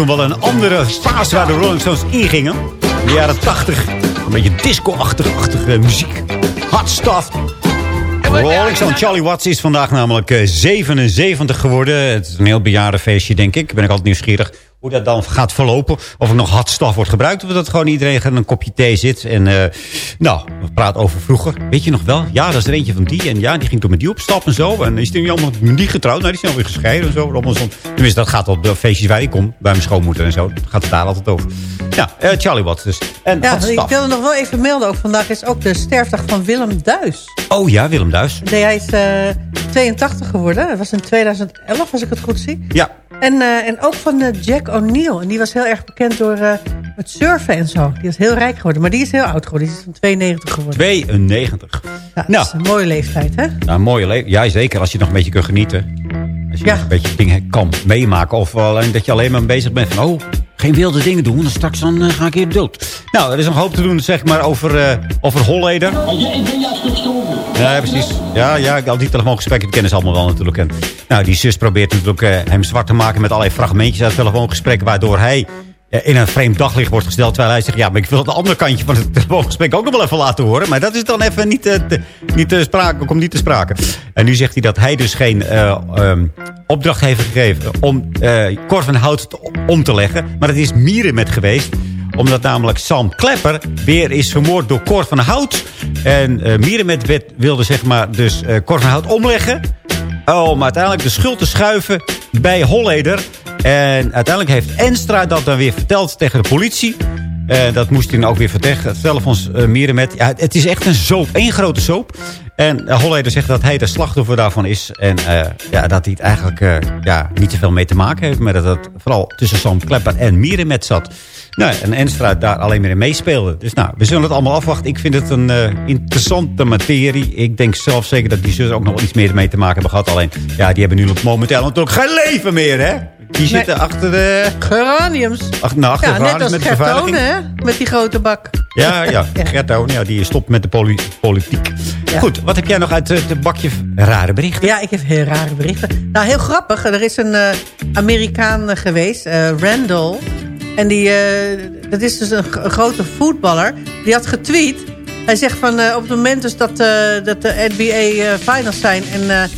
Toen wel een andere fase waar de Rolling Stones ingingen. In de jaren 80. Een beetje disco-achtige muziek. Hot stuff. Rolling Stone. Charlie Watts is vandaag namelijk eh, 77 geworden. Het is een heel bejaardenfeestje, denk ik. Ben ik altijd nieuwsgierig hoe dat dan gaat verlopen. Of er nog stuff wordt gebruikt. Of dat gewoon iedereen een kopje thee zit. En eh, nou, praten over vroeger. Weet je nog wel? Ja, dat is er eentje van die. En ja, die ging toen met die op stap en zo. En is die niet allemaal die getrouwd? Nou, die zijn alweer gescheiden en zo. Allemaal zo. Tenminste, dat gaat op de feestjes waar ik kom. Bij mijn schoonmoeder en zo. Dat gaat het daar altijd over. Ja, eh, Charlie Watts dus. En Ja, ik wilde nog wel even melden. Ook vandaag is ook de sterfdag van Willem Duis. Oh ja, Willem Duis. Nee, hij is eh, 82 geworden. Dat was in 2011, als ik het goed zie. Ja. En, eh, en ook van eh, Jack O'Neill. En die was heel erg bekend door eh, het surfen en zo. Die was heel rijk geworden. Maar die is heel oud geworden. Die is van 92 geworden. 92. Ja, Nou. Dat is een mooie leeftijd, hè? Nou, een mooie leven. Ja, zeker. Als je nog een beetje kunt genieten. Als je nog een beetje dingen kan meemaken. Of alleen dat je alleen maar bezig bent van... Oh, geen wilde dingen doen. Dan straks dan, ga ik hier dood. Nou, er is nog hoop te doen, zeg maar, over, eh over Holleder. Ja, precies. Ja, ja, al die telefoongesprekken kennen ze allemaal wel natuurlijk. En, nou, die zus probeert natuurlijk eh, hem zwart te maken met allerlei fragmentjes uit het telefoongesprek. Waardoor hij eh, in een vreemd daglicht wordt gesteld. Terwijl hij zegt, ja, maar ik wil het andere kantje van het telefoongesprek ook nog wel even laten horen. Maar dat is dan even niet, eh, te, niet te sprake, komt niet te sprake. En nu zegt hij dat hij dus geen eh, ehm, opdracht heeft gegeven om Cor van Hout om te leggen. Maar het is Mierenmet geweest omdat namelijk Sam Klepper weer is vermoord door Cor van Hout. En eh werd- wilde zeg maar dus eh Cor van Hout omleggen. Om uiteindelijk de schuld te schuiven bij Holleder. En uiteindelijk heeft Enstra dat dan weer verteld tegen de politie. En dat moest hij dan ook weer vertellen. Van uh. Ja, het is echt een soap. één grote soap. En uh, Holleder zegt dat hij de slachtoffer daarvan is. En uh, ja, dat hij het eigenlijk uh, ja, niet zoveel mee te maken heeft. Maar dat het vooral tussen Sam Klepper en Mierenmet zat. Nou, en Enstra daar alleen maar in meespeelde. Dus nou, we zullen het allemaal afwachten. Ik vind het een uh, interessante materie. Ik denk zelf zeker dat die zus ook nog wel iets meer mee te maken hebben gehad. Alleen, ja, die hebben nu momenteel natuurlijk geen leven meer, hè? Die zitten achter de... Geraniums. Ach, nou, achter ja, net als met Gertone, hè? Met die grote bak. Ja, ja. ja. Gertone, ja, die stopt met de poli politiek. Ja. Goed, wat heb jij nog uit het bakje rare berichten? Ja, ik heb heel rare berichten. Nou, heel grappig. Er is een uh, Amerikaan geweest, uh, Randall. En die, uh, dat is dus een, een, grote voetballer. Die had getweet. Hij zegt van op het moment dus dat, dat de NBA finals zijn... en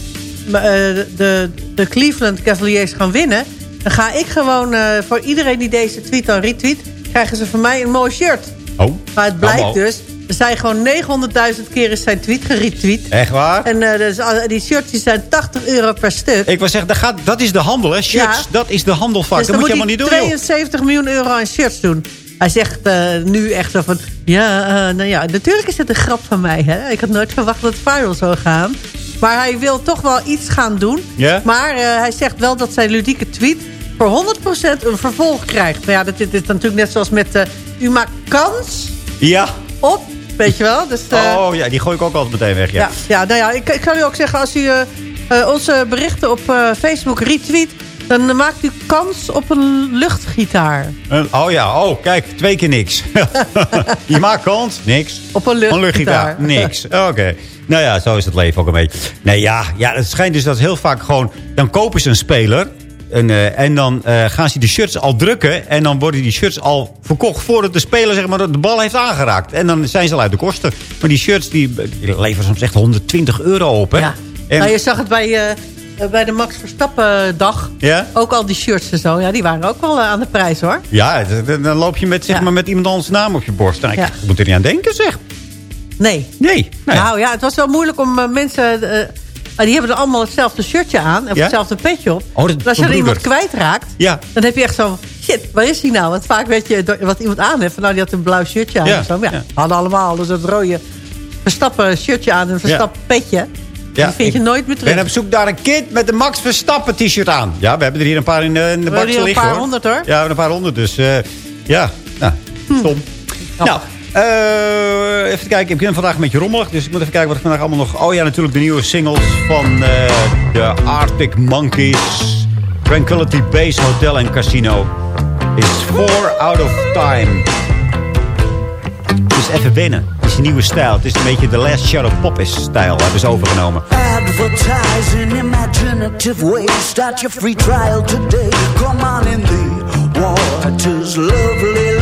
de, de Cleveland Cavaliers gaan winnen... dan ga ik gewoon voor iedereen die deze tweet dan retweet... krijgen ze van mij een mooi shirt. Oh. Maar het blijkt oh, dus... Zijn gewoon 900.000 keer is zijn tweet geretweet. Echt waar? En uh, dus, die shirts zijn 80 euro per stuk. Ik wil zeggen, dat, gaat, dat is de handel, hè? Shirts, ja. dat is de handelvak. Dus dat moet je helemaal niet doen, 72 joh. miljoen euro aan shirts doen. Hij zegt uh, nu echt zo van... Ja, uh, nou ja, natuurlijk is het een grap van mij, hè. Ik had nooit verwacht dat het viral zou gaan. Maar hij wil toch wel iets gaan doen. Yeah? Maar hij zegt wel dat zijn ludieke tweet... voor 100% een vervolg krijgt. Maar ja, dat, dit is natuurlijk net zoals met... u maakt kans... Ja. Op Weet je wel? Dus, uh, oh ja, die gooi ik ook altijd meteen weg. Ja, ja, ja nou ja, ik, ik kan u ook zeggen, als u uh, uh, onze berichten op Facebook retweet... dan maakt u kans op een luchtgitaar. oh ja, oh kijk, twee keer niks. je maakt kans, niks. Op een luchtgitaar. Een luchtgitaar, niks. Oké. Okay. Nou ja, zo is het leven ook een beetje. Nee ja, ja, het schijnt dus dat heel vaak gewoon... dan kopen ze een speler... En, uh, en dan uh, gaan ze de shirts al drukken. En dan worden die shirts al verkocht voordat de speler zeg maar, de bal heeft aangeraakt. En dan zijn ze al uit de kosten. Maar die shirts die, die leveren soms echt 120 euro op. Hè? Ja. En, nou, je zag het bij, uh, bij de Max Verstappen dag. Ja? Ook al die shirts en zo. Ja, die waren ook wel aan de prijs hoor. Ja, dan loop je met, zeg ja. maar, met iemand anders naam op je borst. Nou, ik ja. moet er niet aan denken zeg. Nee. Nee. Nou, nou ja, het was wel moeilijk om mensen... Maar die hebben er allemaal hetzelfde shirtje aan. Of ja? hetzelfde petje op. Oh, dat, als je er iemand kwijtraakt, ja. dan heb je echt zo... Shit, waar is hij nou? Want vaak weet je wat iemand aan heeft. Van, nou, die had een blauw shirtje aan. Ja. Zo. Ja, hadden allemaal dus dat rode Verstappen shirtje aan. En een Verstappen petje. Ja, die vind je nooit meer terug. Ben op zoek naar een kind met een Max Verstappen t-shirt aan. Ja, we hebben er hier een paar in de, in de bak liggen. een paar honderd hoor. Ja, we hebben een paar honderd. Dus uh, ja, nou, stom. Hm. Nou, uh, even kijken, ik begin vandaag een beetje rommelig. Dus ik moet even kijken wat ik vandaag allemaal nog... Oh ja, natuurlijk de nieuwe singles van uh, de Arctic Monkeys. Tranquility Base Hotel en Casino. Is four out of time. Dus even binnen. Het is een nieuwe stijl. Het is een beetje de Last Shadow Poppis stijl. Hebben ze overgenomen. Advertise in imaginative ways. Start your free trial today. Come on in the waters. Lovely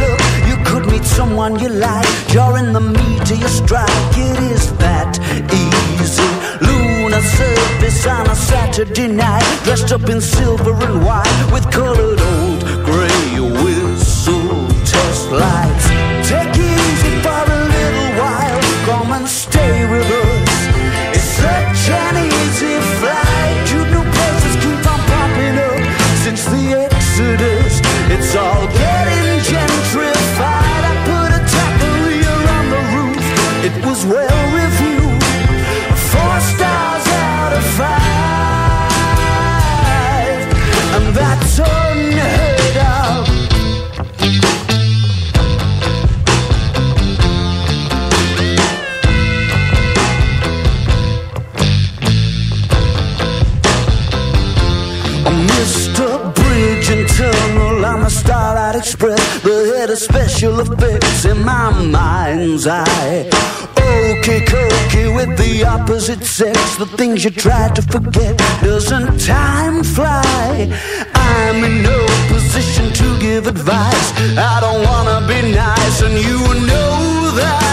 meet someone you like. You're the meat of your strike. It is that easy. Lunar surface on a Saturday night. Dressed up in silver and white With colored old gray whistle. Test lights express the head of special effects in my mind's eye. Okay, cookie with the opposite sex, the things you try to forget. Doesn't time fly? I'm in no position to give advice. I don't wanna be nice, and you know that.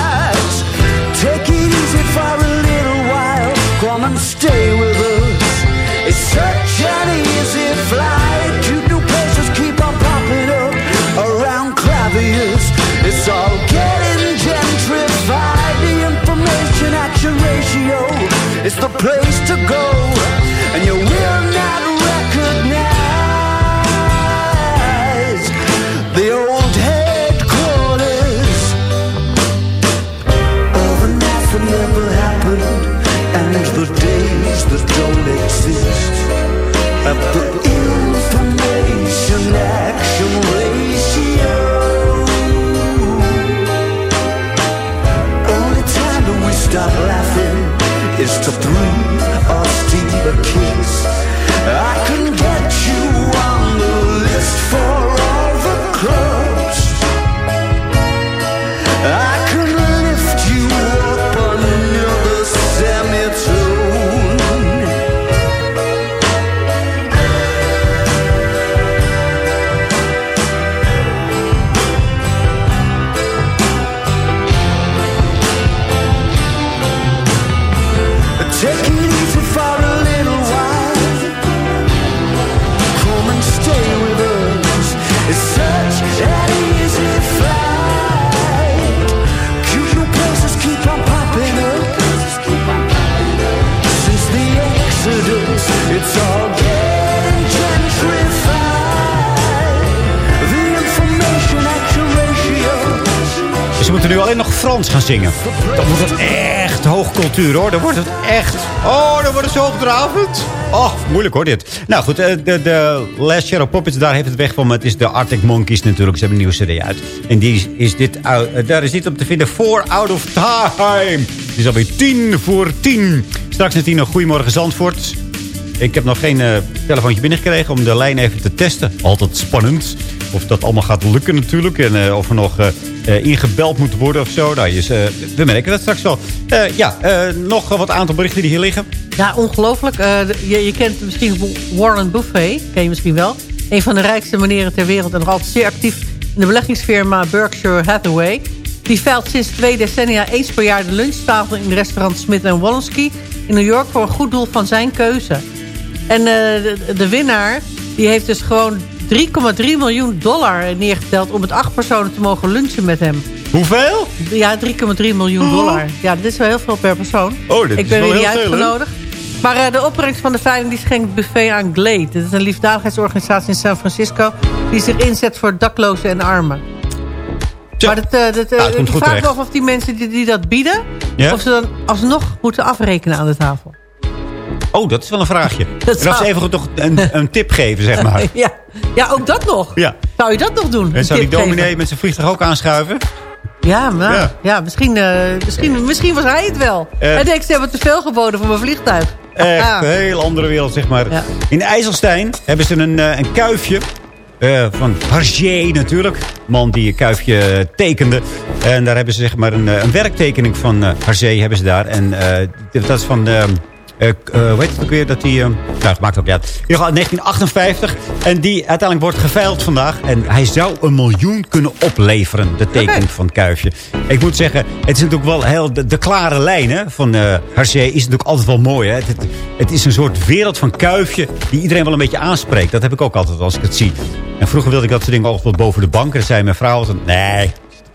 Nog Frans gaan zingen. Dan wordt het echt hoogcultuur hoor. Dan wordt het echt... Oh, dan wordt het zo hoogdravend. Oh, moeilijk hoor dit. Nou goed, eh, de, de Last Shadow Puppets, daar heeft het weg van. Het is de Arctic Monkeys natuurlijk. Ze hebben een nieuwe cd uit. En die is dit, eh, daar is dit op te vinden. Four out of time. Het is alweer tien voor tien. Straks na tien nog Goedemorgen Zandvoort. Ik heb nog geen eh, telefoontje binnengekregen om de lijn even te testen. Altijd spannend. Of dat allemaal gaat lukken natuurlijk. En of er nog ingebeld moet worden of zo. Nou, dus, eh, we merken dat straks wel. Eh, ja, eh, nog wat aantal berichten die hier liggen. Ja, ongelooflijk. Eh, je, je kent misschien Warren Buffett, ken je misschien wel. Een van de rijkste meneren ter wereld en nog altijd zeer actief in de beleggingsfirma Berkshire Hathaway. Die veilt sinds twee decennia eens per jaar de lunchtafel in restaurant Smith Wollensky in New York voor een goed doel van zijn keuze. En eh, de, de winnaar die heeft dus gewoon 3,3 miljoen dollar neergeteld om met acht personen te mogen lunchen met hem. Hoeveel? Ja, 3,3 miljoen dollar. Ja, dat is wel heel veel per persoon. Oh, dit Ik is ben wel weer niet heel veel, hè? uitgenodigd. Maar eh, de opbrengst van de veiling die schenkt buffet aan Glade. Dat is een liefdadigheidsorganisatie in San Francisco... die zich inzet voor daklozen en armen. Maar dat, eh, dat, eh, ik vraag me terecht. af of die mensen die, die dat bieden... Of ze dan alsnog moeten afrekenen aan de tafel. Oh, dat is wel een vraagje. Dat Dat zou- ze even toch een, een tip geven, zeg maar. ja. Ja, ook dat nog. Ja. Zou je dat nog doen? En zou die geven? dominee met zijn vliegtuig ook aanschuiven? Ja, maar, ja. Ja. misschien, eh, misschien, misschien was hij het wel. Eh. hij denkt, ze hebben te veel geboden voor mijn vliegtuig. Echt Ah. een heel andere wereld, zeg maar. In IJsselstein hebben ze een, eh, een kuifje. eh, van Hergé natuurlijk. Man die een kuifje tekende. En daar hebben ze zeg maar een, eh, een werktekening van eh Hergé hebben ze daar. En eh, dat is van... eh, eh, k- eh, het ook weer? Dat die, eh, nou, het maakt ook niet uit. In ieder geval 1958. En die uiteindelijk wordt geveild vandaag. En hij zou een miljoen kunnen opleveren. De tekening van het kuifje. Ik moet zeggen, het is natuurlijk wel heel... De, de klare lijn hè, van eh Hergé is natuurlijk altijd wel mooi. Hè? Het, het, het is een soort wereld van kuifje die iedereen wel een beetje aanspreekt. Dat heb ik ook altijd als ik het zie. En vroeger wilde ik dat soort dingen altijd boven de bank. En zei mijn vrouw altijd, nee,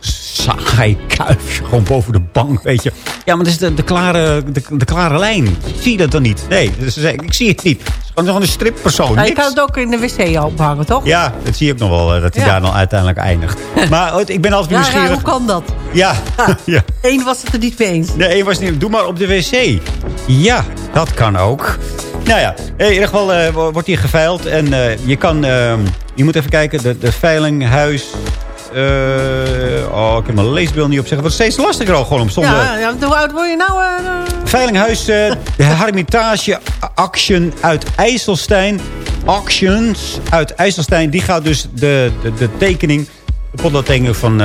saai kuifje. Gewoon boven de bank, weet je. Ja, maar dat is de, de, klare, de, de klare lijn. Zie je dat dan niet? Nee, dus ze zei, ik zie het niet. Het is gewoon een strippersoon. Nou, je kan het ook in de wc ophangen, toch? Ja, dat zie ook nog wel, eh, dat hij Ja. daar dan uiteindelijk eindigt. Maar goed, ik ben altijd Ja, ja, nieuwsgierig. hoe kan dat? Ja, ja. Eén was het er niet mee eens. Nee, één was niet. Doe maar op de wc. Ja, dat kan ook. Nou ja, in ieder geval eh, wo- wordt hier geveild. En eh, je kan... eh, je moet even kijken. De, de veilinghuis... eh, oh, ik heb mijn leesbeeld niet op zeggen. Het wordt steeds lastiger al gewoon om zonder... Ja, ja, hoe oud word je nou? eh, Veilinghuis, eh, de Hermitage Action uit IJsselstein. Auctions uit IJsselstein. Die gaat dus de, de, de tekening, de potloodtekening van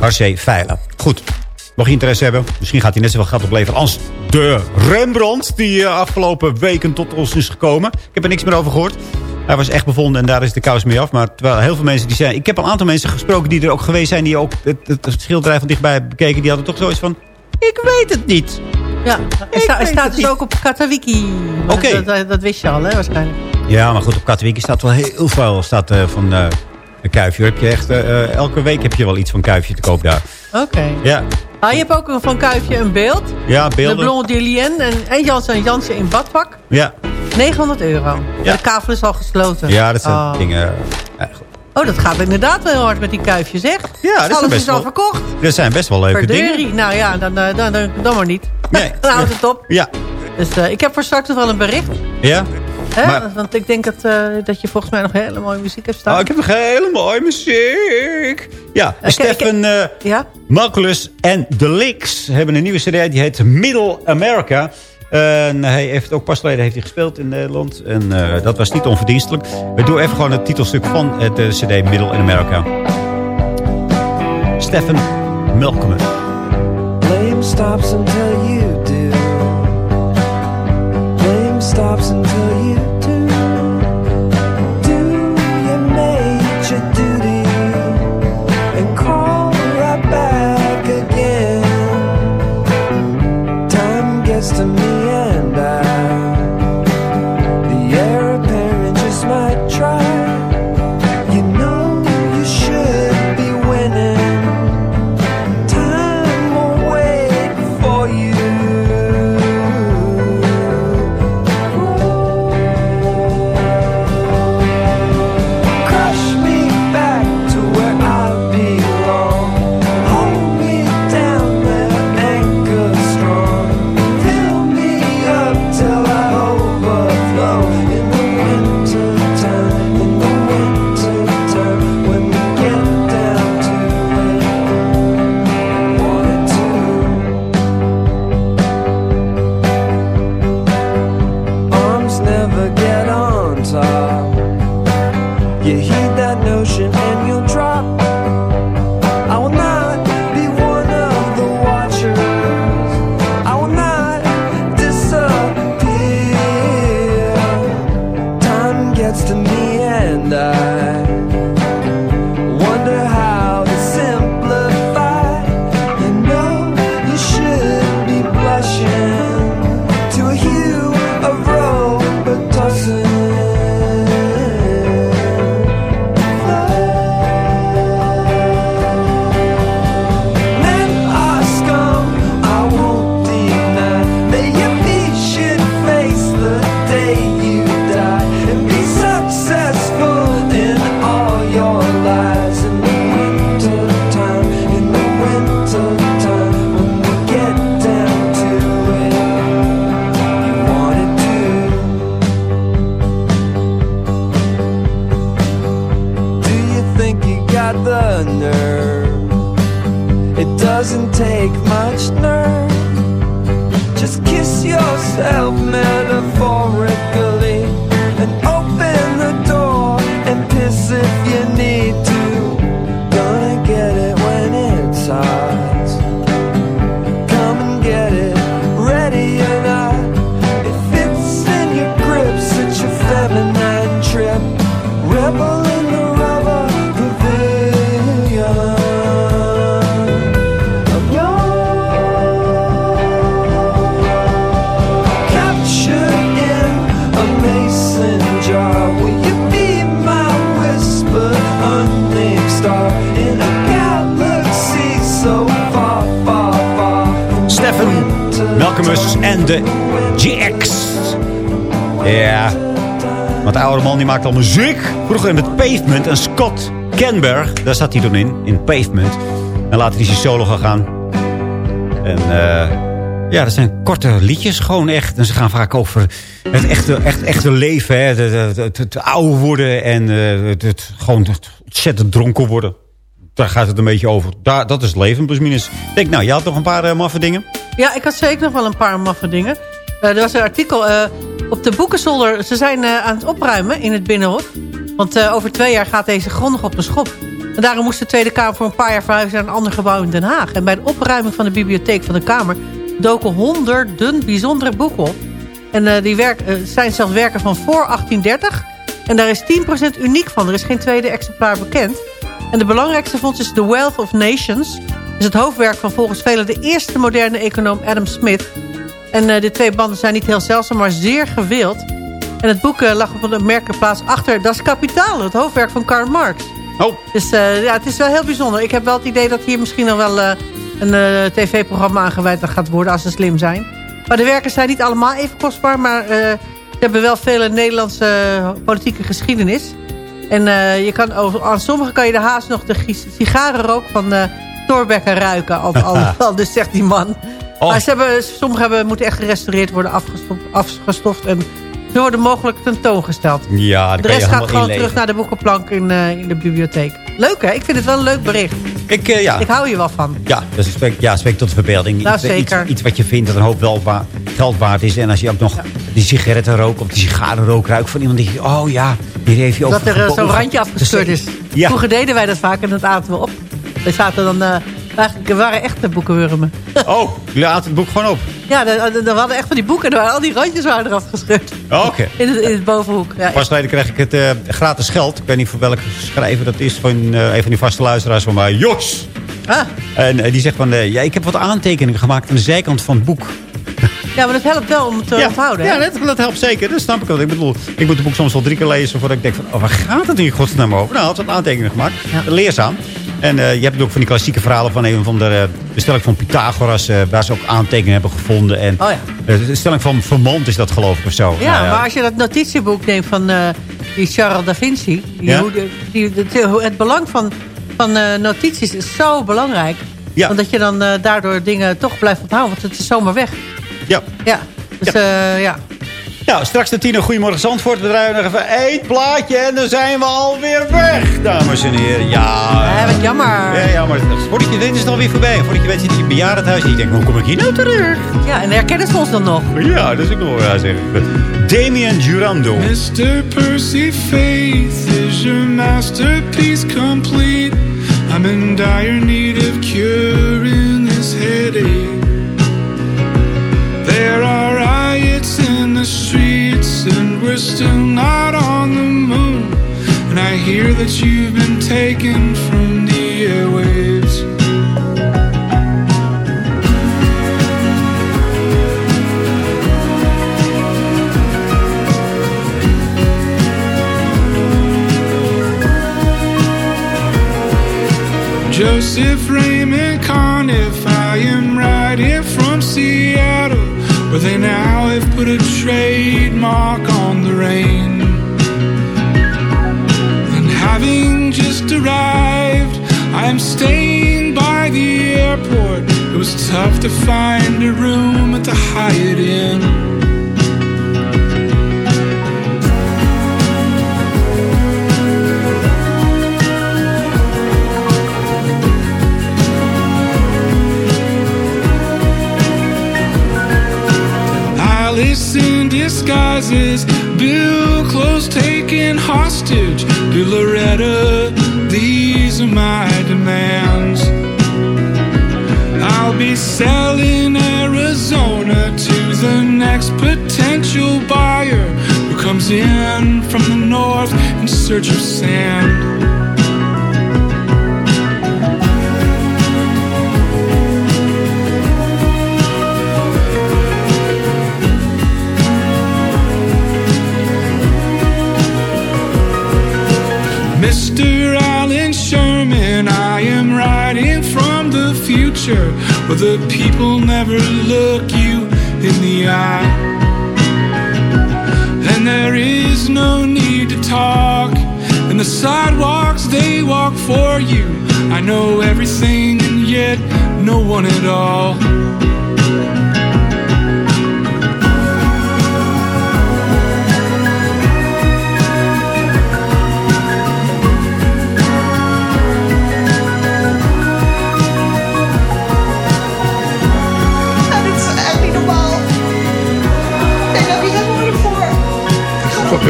Harcé veilen. Goed. Mocht je interesse hebben, misschien gaat hij net zoveel geld opleveren als de Rembrandt... die afgelopen weken tot ons is gekomen. Ik heb er niks meer over gehoord. Hij was echt bevonden en daar is de kous mee af. Maar terwijl heel veel mensen die zijn... Ik heb een aantal mensen gesproken die er ook geweest zijn... die ook het, het, schilderij van dichtbij bekeken. Die hadden toch zoiets van... Ik weet het niet. Ja, hij, sta- staat het dus niet. ook op Katawiki. Oké. Dat, dat, dat wist je al, hè, waarschijnlijk. Ja, maar goed, op Katwijk staat wel heel veel staat, eh, van eh, een kuifje. Heb je echt, eh, eh, elke week heb je wel iets van kuifje te koop daar. Oké. Ja, Ah, je hebt ook een van Kuifje een beeld. ja De beelden. Blonde Dilien en, en Jansen Jansen in badpak. Ja. 900 euro. Ja. De kavel is al gesloten. ja, dat zijn oh. dingen... eh, Oh, dat gaat inderdaad wel heel hard met die kuifjes, zeg. Ja, dat is Alles best is al wel- verkocht. dat zijn best wel leuke dingen. Nou ja, dan, dan, dan, dan, dan maar niet. Nee. dan houdt het op. Ja. Dus eh, ik heb voor straks nog wel een bericht. Ja? Hè? Maar- Want ik denk dat, eh, dat je volgens mij nog hele mooie muziek hebt staan. Oh, ik heb nog hele mooie muziek. Ja, Stefan eh ja? Marculus en The Licks hebben een nieuwe cd. Die heet Middle America. En hij heeft ook pas geleden heeft hij gespeeld in Nederland. En eh, dat was niet onverdienstelijk. We doen even gewoon het titelstuk van het cd Middle America. Stefan Malcolm. Blame stops until you do. Blame stops until muziek. Vroeger in het Pavement. En Scott Kenberg, daar zat hij toen in. In Pavement. En later is hij solo gegaan. En eh, ja, dat zijn korte liedjes gewoon echt. En ze gaan vaak over het echte, echt, echte leven. Hè. Het, het, oude worden en eh, het, gewoon het ontzettend dronken worden. Daar gaat het een beetje over. Daar, dat is het leven, plus minus. Ik denk, nou, je had nog een paar eh, maffe dingen. Ja, ik had zeker nog wel een paar maffe dingen. Er was een artikel op de boekenzolder. Ze zijn eh, aan het opruimen in het Binnenhof. Want eh, over twee jaar gaat deze grondig op de schop. En daarom moest de Tweede Kamer voor een paar jaar verhuizen naar een ander gebouw in Den Haag. En bij de opruiming van de bibliotheek van de Kamer doken honderden bijzondere boeken op. En eh, die werk, zijn zelfs werken van voor 1830. En daar is 10% uniek van. Er is geen tweede exemplaar bekend. En de belangrijkste fonds is The Wealth of Nations. is het hoofdwerk van volgens velen de eerste moderne econoom Adam Smith. En eh, de twee banden zijn niet heel zeldzaam, maar zeer gewild. En het boek eh, lag op een merkenplaats achter Das Kapitaal, het hoofdwerk van Karl Marx. Oh. Dus eh, ja, het is wel heel bijzonder. Ik heb wel het idee dat hier misschien nog wel een tv-programma aangewijd aan gaat worden als ze slim zijn. Maar de werken zijn niet allemaal even kostbaar, maar ze hebben wel veel Nederlandse politieke geschiedenis. En je kan over, aan sommige kan je de haast nog de sigarenrook van uh, Thorbecke ruiken. Al, al, al, dus zegt die man. Oh. Maar ze hebben, sommige hebben, moeten echt gerestaureerd worden, afgestoft, afgestoft. En ze worden mogelijk tentoongesteld. Ja, De rest gaat gewoon terug naar de boekenplank in, eh, in de bibliotheek. Leuk hè? Ik vind het wel een leuk bericht. Ik, eh, ja. Ik hou hier wel van. Ja, dat is spreekt, ja, spreekt tot de verbeelding. Nou, iets, iets, zeker. iets wat je vindt dat een hoop wel wa- geld waard is. En als je ook nog die sigarettenrook of die sigarenrook ruikt van iemand... die je, oh ja, hier heeft je over Dat er eh, zo'n randje afgescheurd is. Ja. Vroeger deden wij dat vaak en dat aten we op. We zaten dan... eigenlijk, we waren echte boekenwurmen. Oh, jullie aten het boek gewoon op. Ja, de- de- we hadden echt van die boeken en er waren al die randjes waren eraf gescheurd. Oh, Oké. In het, in het bovenhoek. Ja, Pas geleden kreeg ik het eh, gratis geld. Ik weet niet voor welke schrijver dat is. Van eh, een van die vaste luisteraars van mij. Jos! Ah. En eh, die zegt van... ja, ik heb wat aantekeningen gemaakt aan de zijkant van het boek. ja, maar dat helpt wel om te Ja, onthouden. hè? ja dat, dat helpt zeker. Dat snap ik wel. Ik bedoel, ik moet het boek soms wel drie keer lezen... voordat ik denk van, oh, waar gaat het in godsnaam over? Nou, had ze wat aantekeningen gemaakt. Leerzaam. En eh, je hebt ook van die klassieke verhalen van een van de uh, stelling van Pythagoras... eh, waar ze ook aantekeningen hebben gevonden. En Oh ja. de stelling van Vermont is dat geloof ik of zo. Ja, Nou maar als je dat notitieboek neemt van die Charles da Vinci... Die, Ja? hoe die, de- het belang van, van notities is zo belangrijk. Ja. Want dat je dan daardoor dingen toch blijft onthouden. Want het is zomaar weg. Ja. Ja, dus ja. ja. Nou, straks de tien. Goedemorgen Zandvoort. We draaien nog even één plaatje en dan zijn we alweer weg, dames en heren. Ja. Ja, wat jammer. Ja, jammer. Voordat je weet is het alweer voorbij. Voordat je weet zit je in het bejaardenhuis en je denkt, hoe kom ik hier nou terug? Ja, en herkennen ze ons dan nog? Ja, dat is ook nog wel waar zeggen. Damien Durando. Mr. Percy Faith, is your masterpiece complete? I'm in dire need of curing this headache. There are and we're still not on the moon. And I hear that you've been taken from the airwaves. Joseph Raymond Conniff, I am right here from Seattle, where they now have put a trademark on the rain. And having just arrived, I am staying by the airport. It was tough to find a room at the Hyatt Inn. Bill clothes taken hostage. Bill Loretta, these are my demands. I'll be selling Arizona to the next potential buyer who comes in from the north in search of sand. Where the people never look you in the eye. And there is no need to talk, and the sidewalks they walk for you. I know everything and yet no one at all.